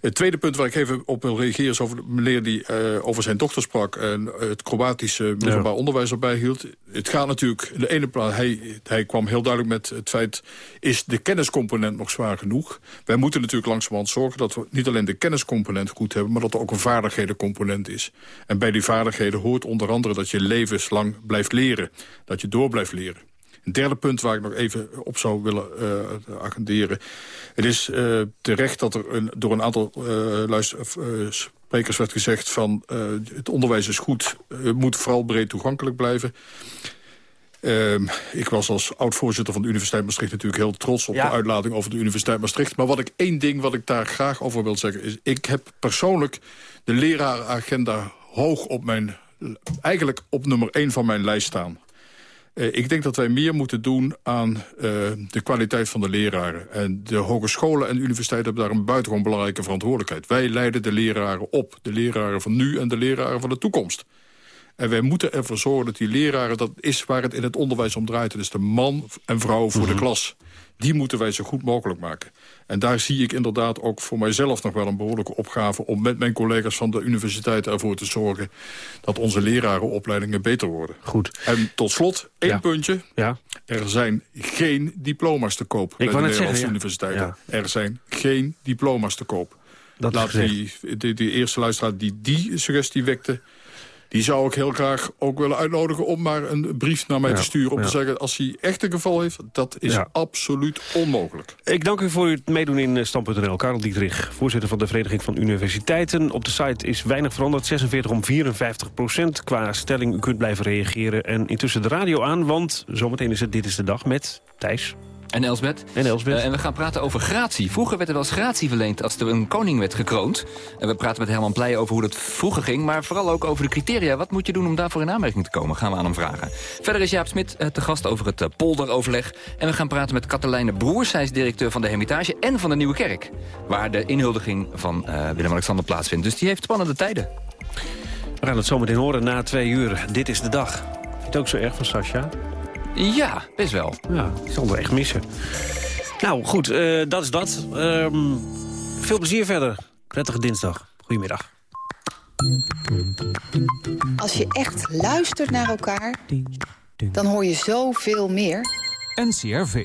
Het tweede punt waar ik even op wil reageren... is over de meneer die eh, over zijn dochter sprak... en het Kroatische middelbaar onderwijs erbij hield. Het gaat natuurlijk... in De ene plaats, hij, hij kwam heel duidelijk met het feit... is de kenniscomponent nog zwaar genoeg? Wij moeten natuurlijk langzamerhand zorgen... dat we niet alleen de kenniscomponent goed hebben... maar dat er ook een vaardighedencomponent is. En bij die vaardigheden hoort onder andere... dat je levenslang blijft leren. Dat je door blijft leren. Een derde punt waar ik nog even op zou willen eh agenderen. Het is eh, terecht dat er een, door een aantal eh, luister, sprekers werd gezegd... van het onderwijs is goed, het moet vooral breed toegankelijk blijven. Ehm, ik was als oud-voorzitter van de Universiteit Maastricht natuurlijk heel trots op Ja. de uitlating over de Universiteit Maastricht. Maar wat ik één ding wat ik daar graag over wil zeggen is... ik heb persoonlijk de lerarenagenda hoog op mijn... eigenlijk op nummer één van mijn lijst staan. Eh, ik denk dat wij meer moeten doen aan eh, de kwaliteit van de leraren. En de hogescholen en universiteiten hebben daar een buitengewoon belangrijke verantwoordelijkheid. Wij leiden de leraren op. De leraren van nu en de leraren van de toekomst. En wij moeten ervoor zorgen dat die leraren... dat is waar het in het onderwijs om draait. Het is de man en vrouw voor de klas. Die moeten wij zo goed mogelijk maken. En daar zie ik inderdaad ook voor mijzelf nog wel een behoorlijke opgave... om met mijn collega's van de universiteit ervoor te zorgen... dat onze lerarenopleidingen beter worden. Goed. En tot slot, één Ja. puntje. Ja. Er zijn geen diploma's te koop bij de Nederlandse zeggen, ja. universiteiten. Er zijn geen diploma's te koop. Dat Laat die, die, die eerste luisteraar die die suggestie wekte... die zou ik heel graag ook willen uitnodigen om maar een brief naar mij Ja, te sturen... om ja. te zeggen, als hij echt een geval heeft, dat is Ja. absoluut onmogelijk. Ik dank u voor het meedoen in eh, Stand.nl. Karel Dietrich, voorzitter van de Vereniging van Universiteiten. Op de site is weinig veranderd, 46 om 54 procent. Qua stelling, u kunt blijven reageren. En intussen de radio aan, want zometeen is het Dit is de Dag met Thijs. En Elsbeth. En Elsbeth. Eh, en we gaan praten over gratie. Vroeger werd er wel eens gratie verleend als er een koning werd gekroond. En we praten met Herman Pleij over hoe dat vroeger ging. Maar vooral ook over de criteria. Wat moet je doen om daarvoor in aanmerking te komen? Gaan we aan hem vragen. Verder is Jaap Smit eh, te gast over het eh, polderoverleg. En we gaan praten met Katelijne Broers. Zij is directeur van de Hermitage en van de Nieuwe Kerk. Waar de inhuldiging van eh, Willem-Alexander plaatsvindt. Dus die heeft spannende tijden. We gaan het zometeen horen na twee uur. Dit is de dag. Vind je het ook zo erg van Sascha? Ja, best wel. Ja, ik zal het echt missen. Nou, goed, eh, dat is dat. Ehm, veel plezier verder. Prettige dinsdag. Goedemiddag. Als je echt luistert naar elkaar, dan hoor je zoveel meer. NCRV.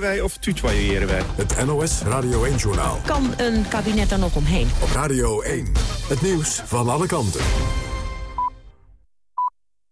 Wij of tutoyeren wij? Het NOS Radio 1-journaal. Kan een kabinet daar nog omheen? Op Radio 1. Het nieuws van alle kanten.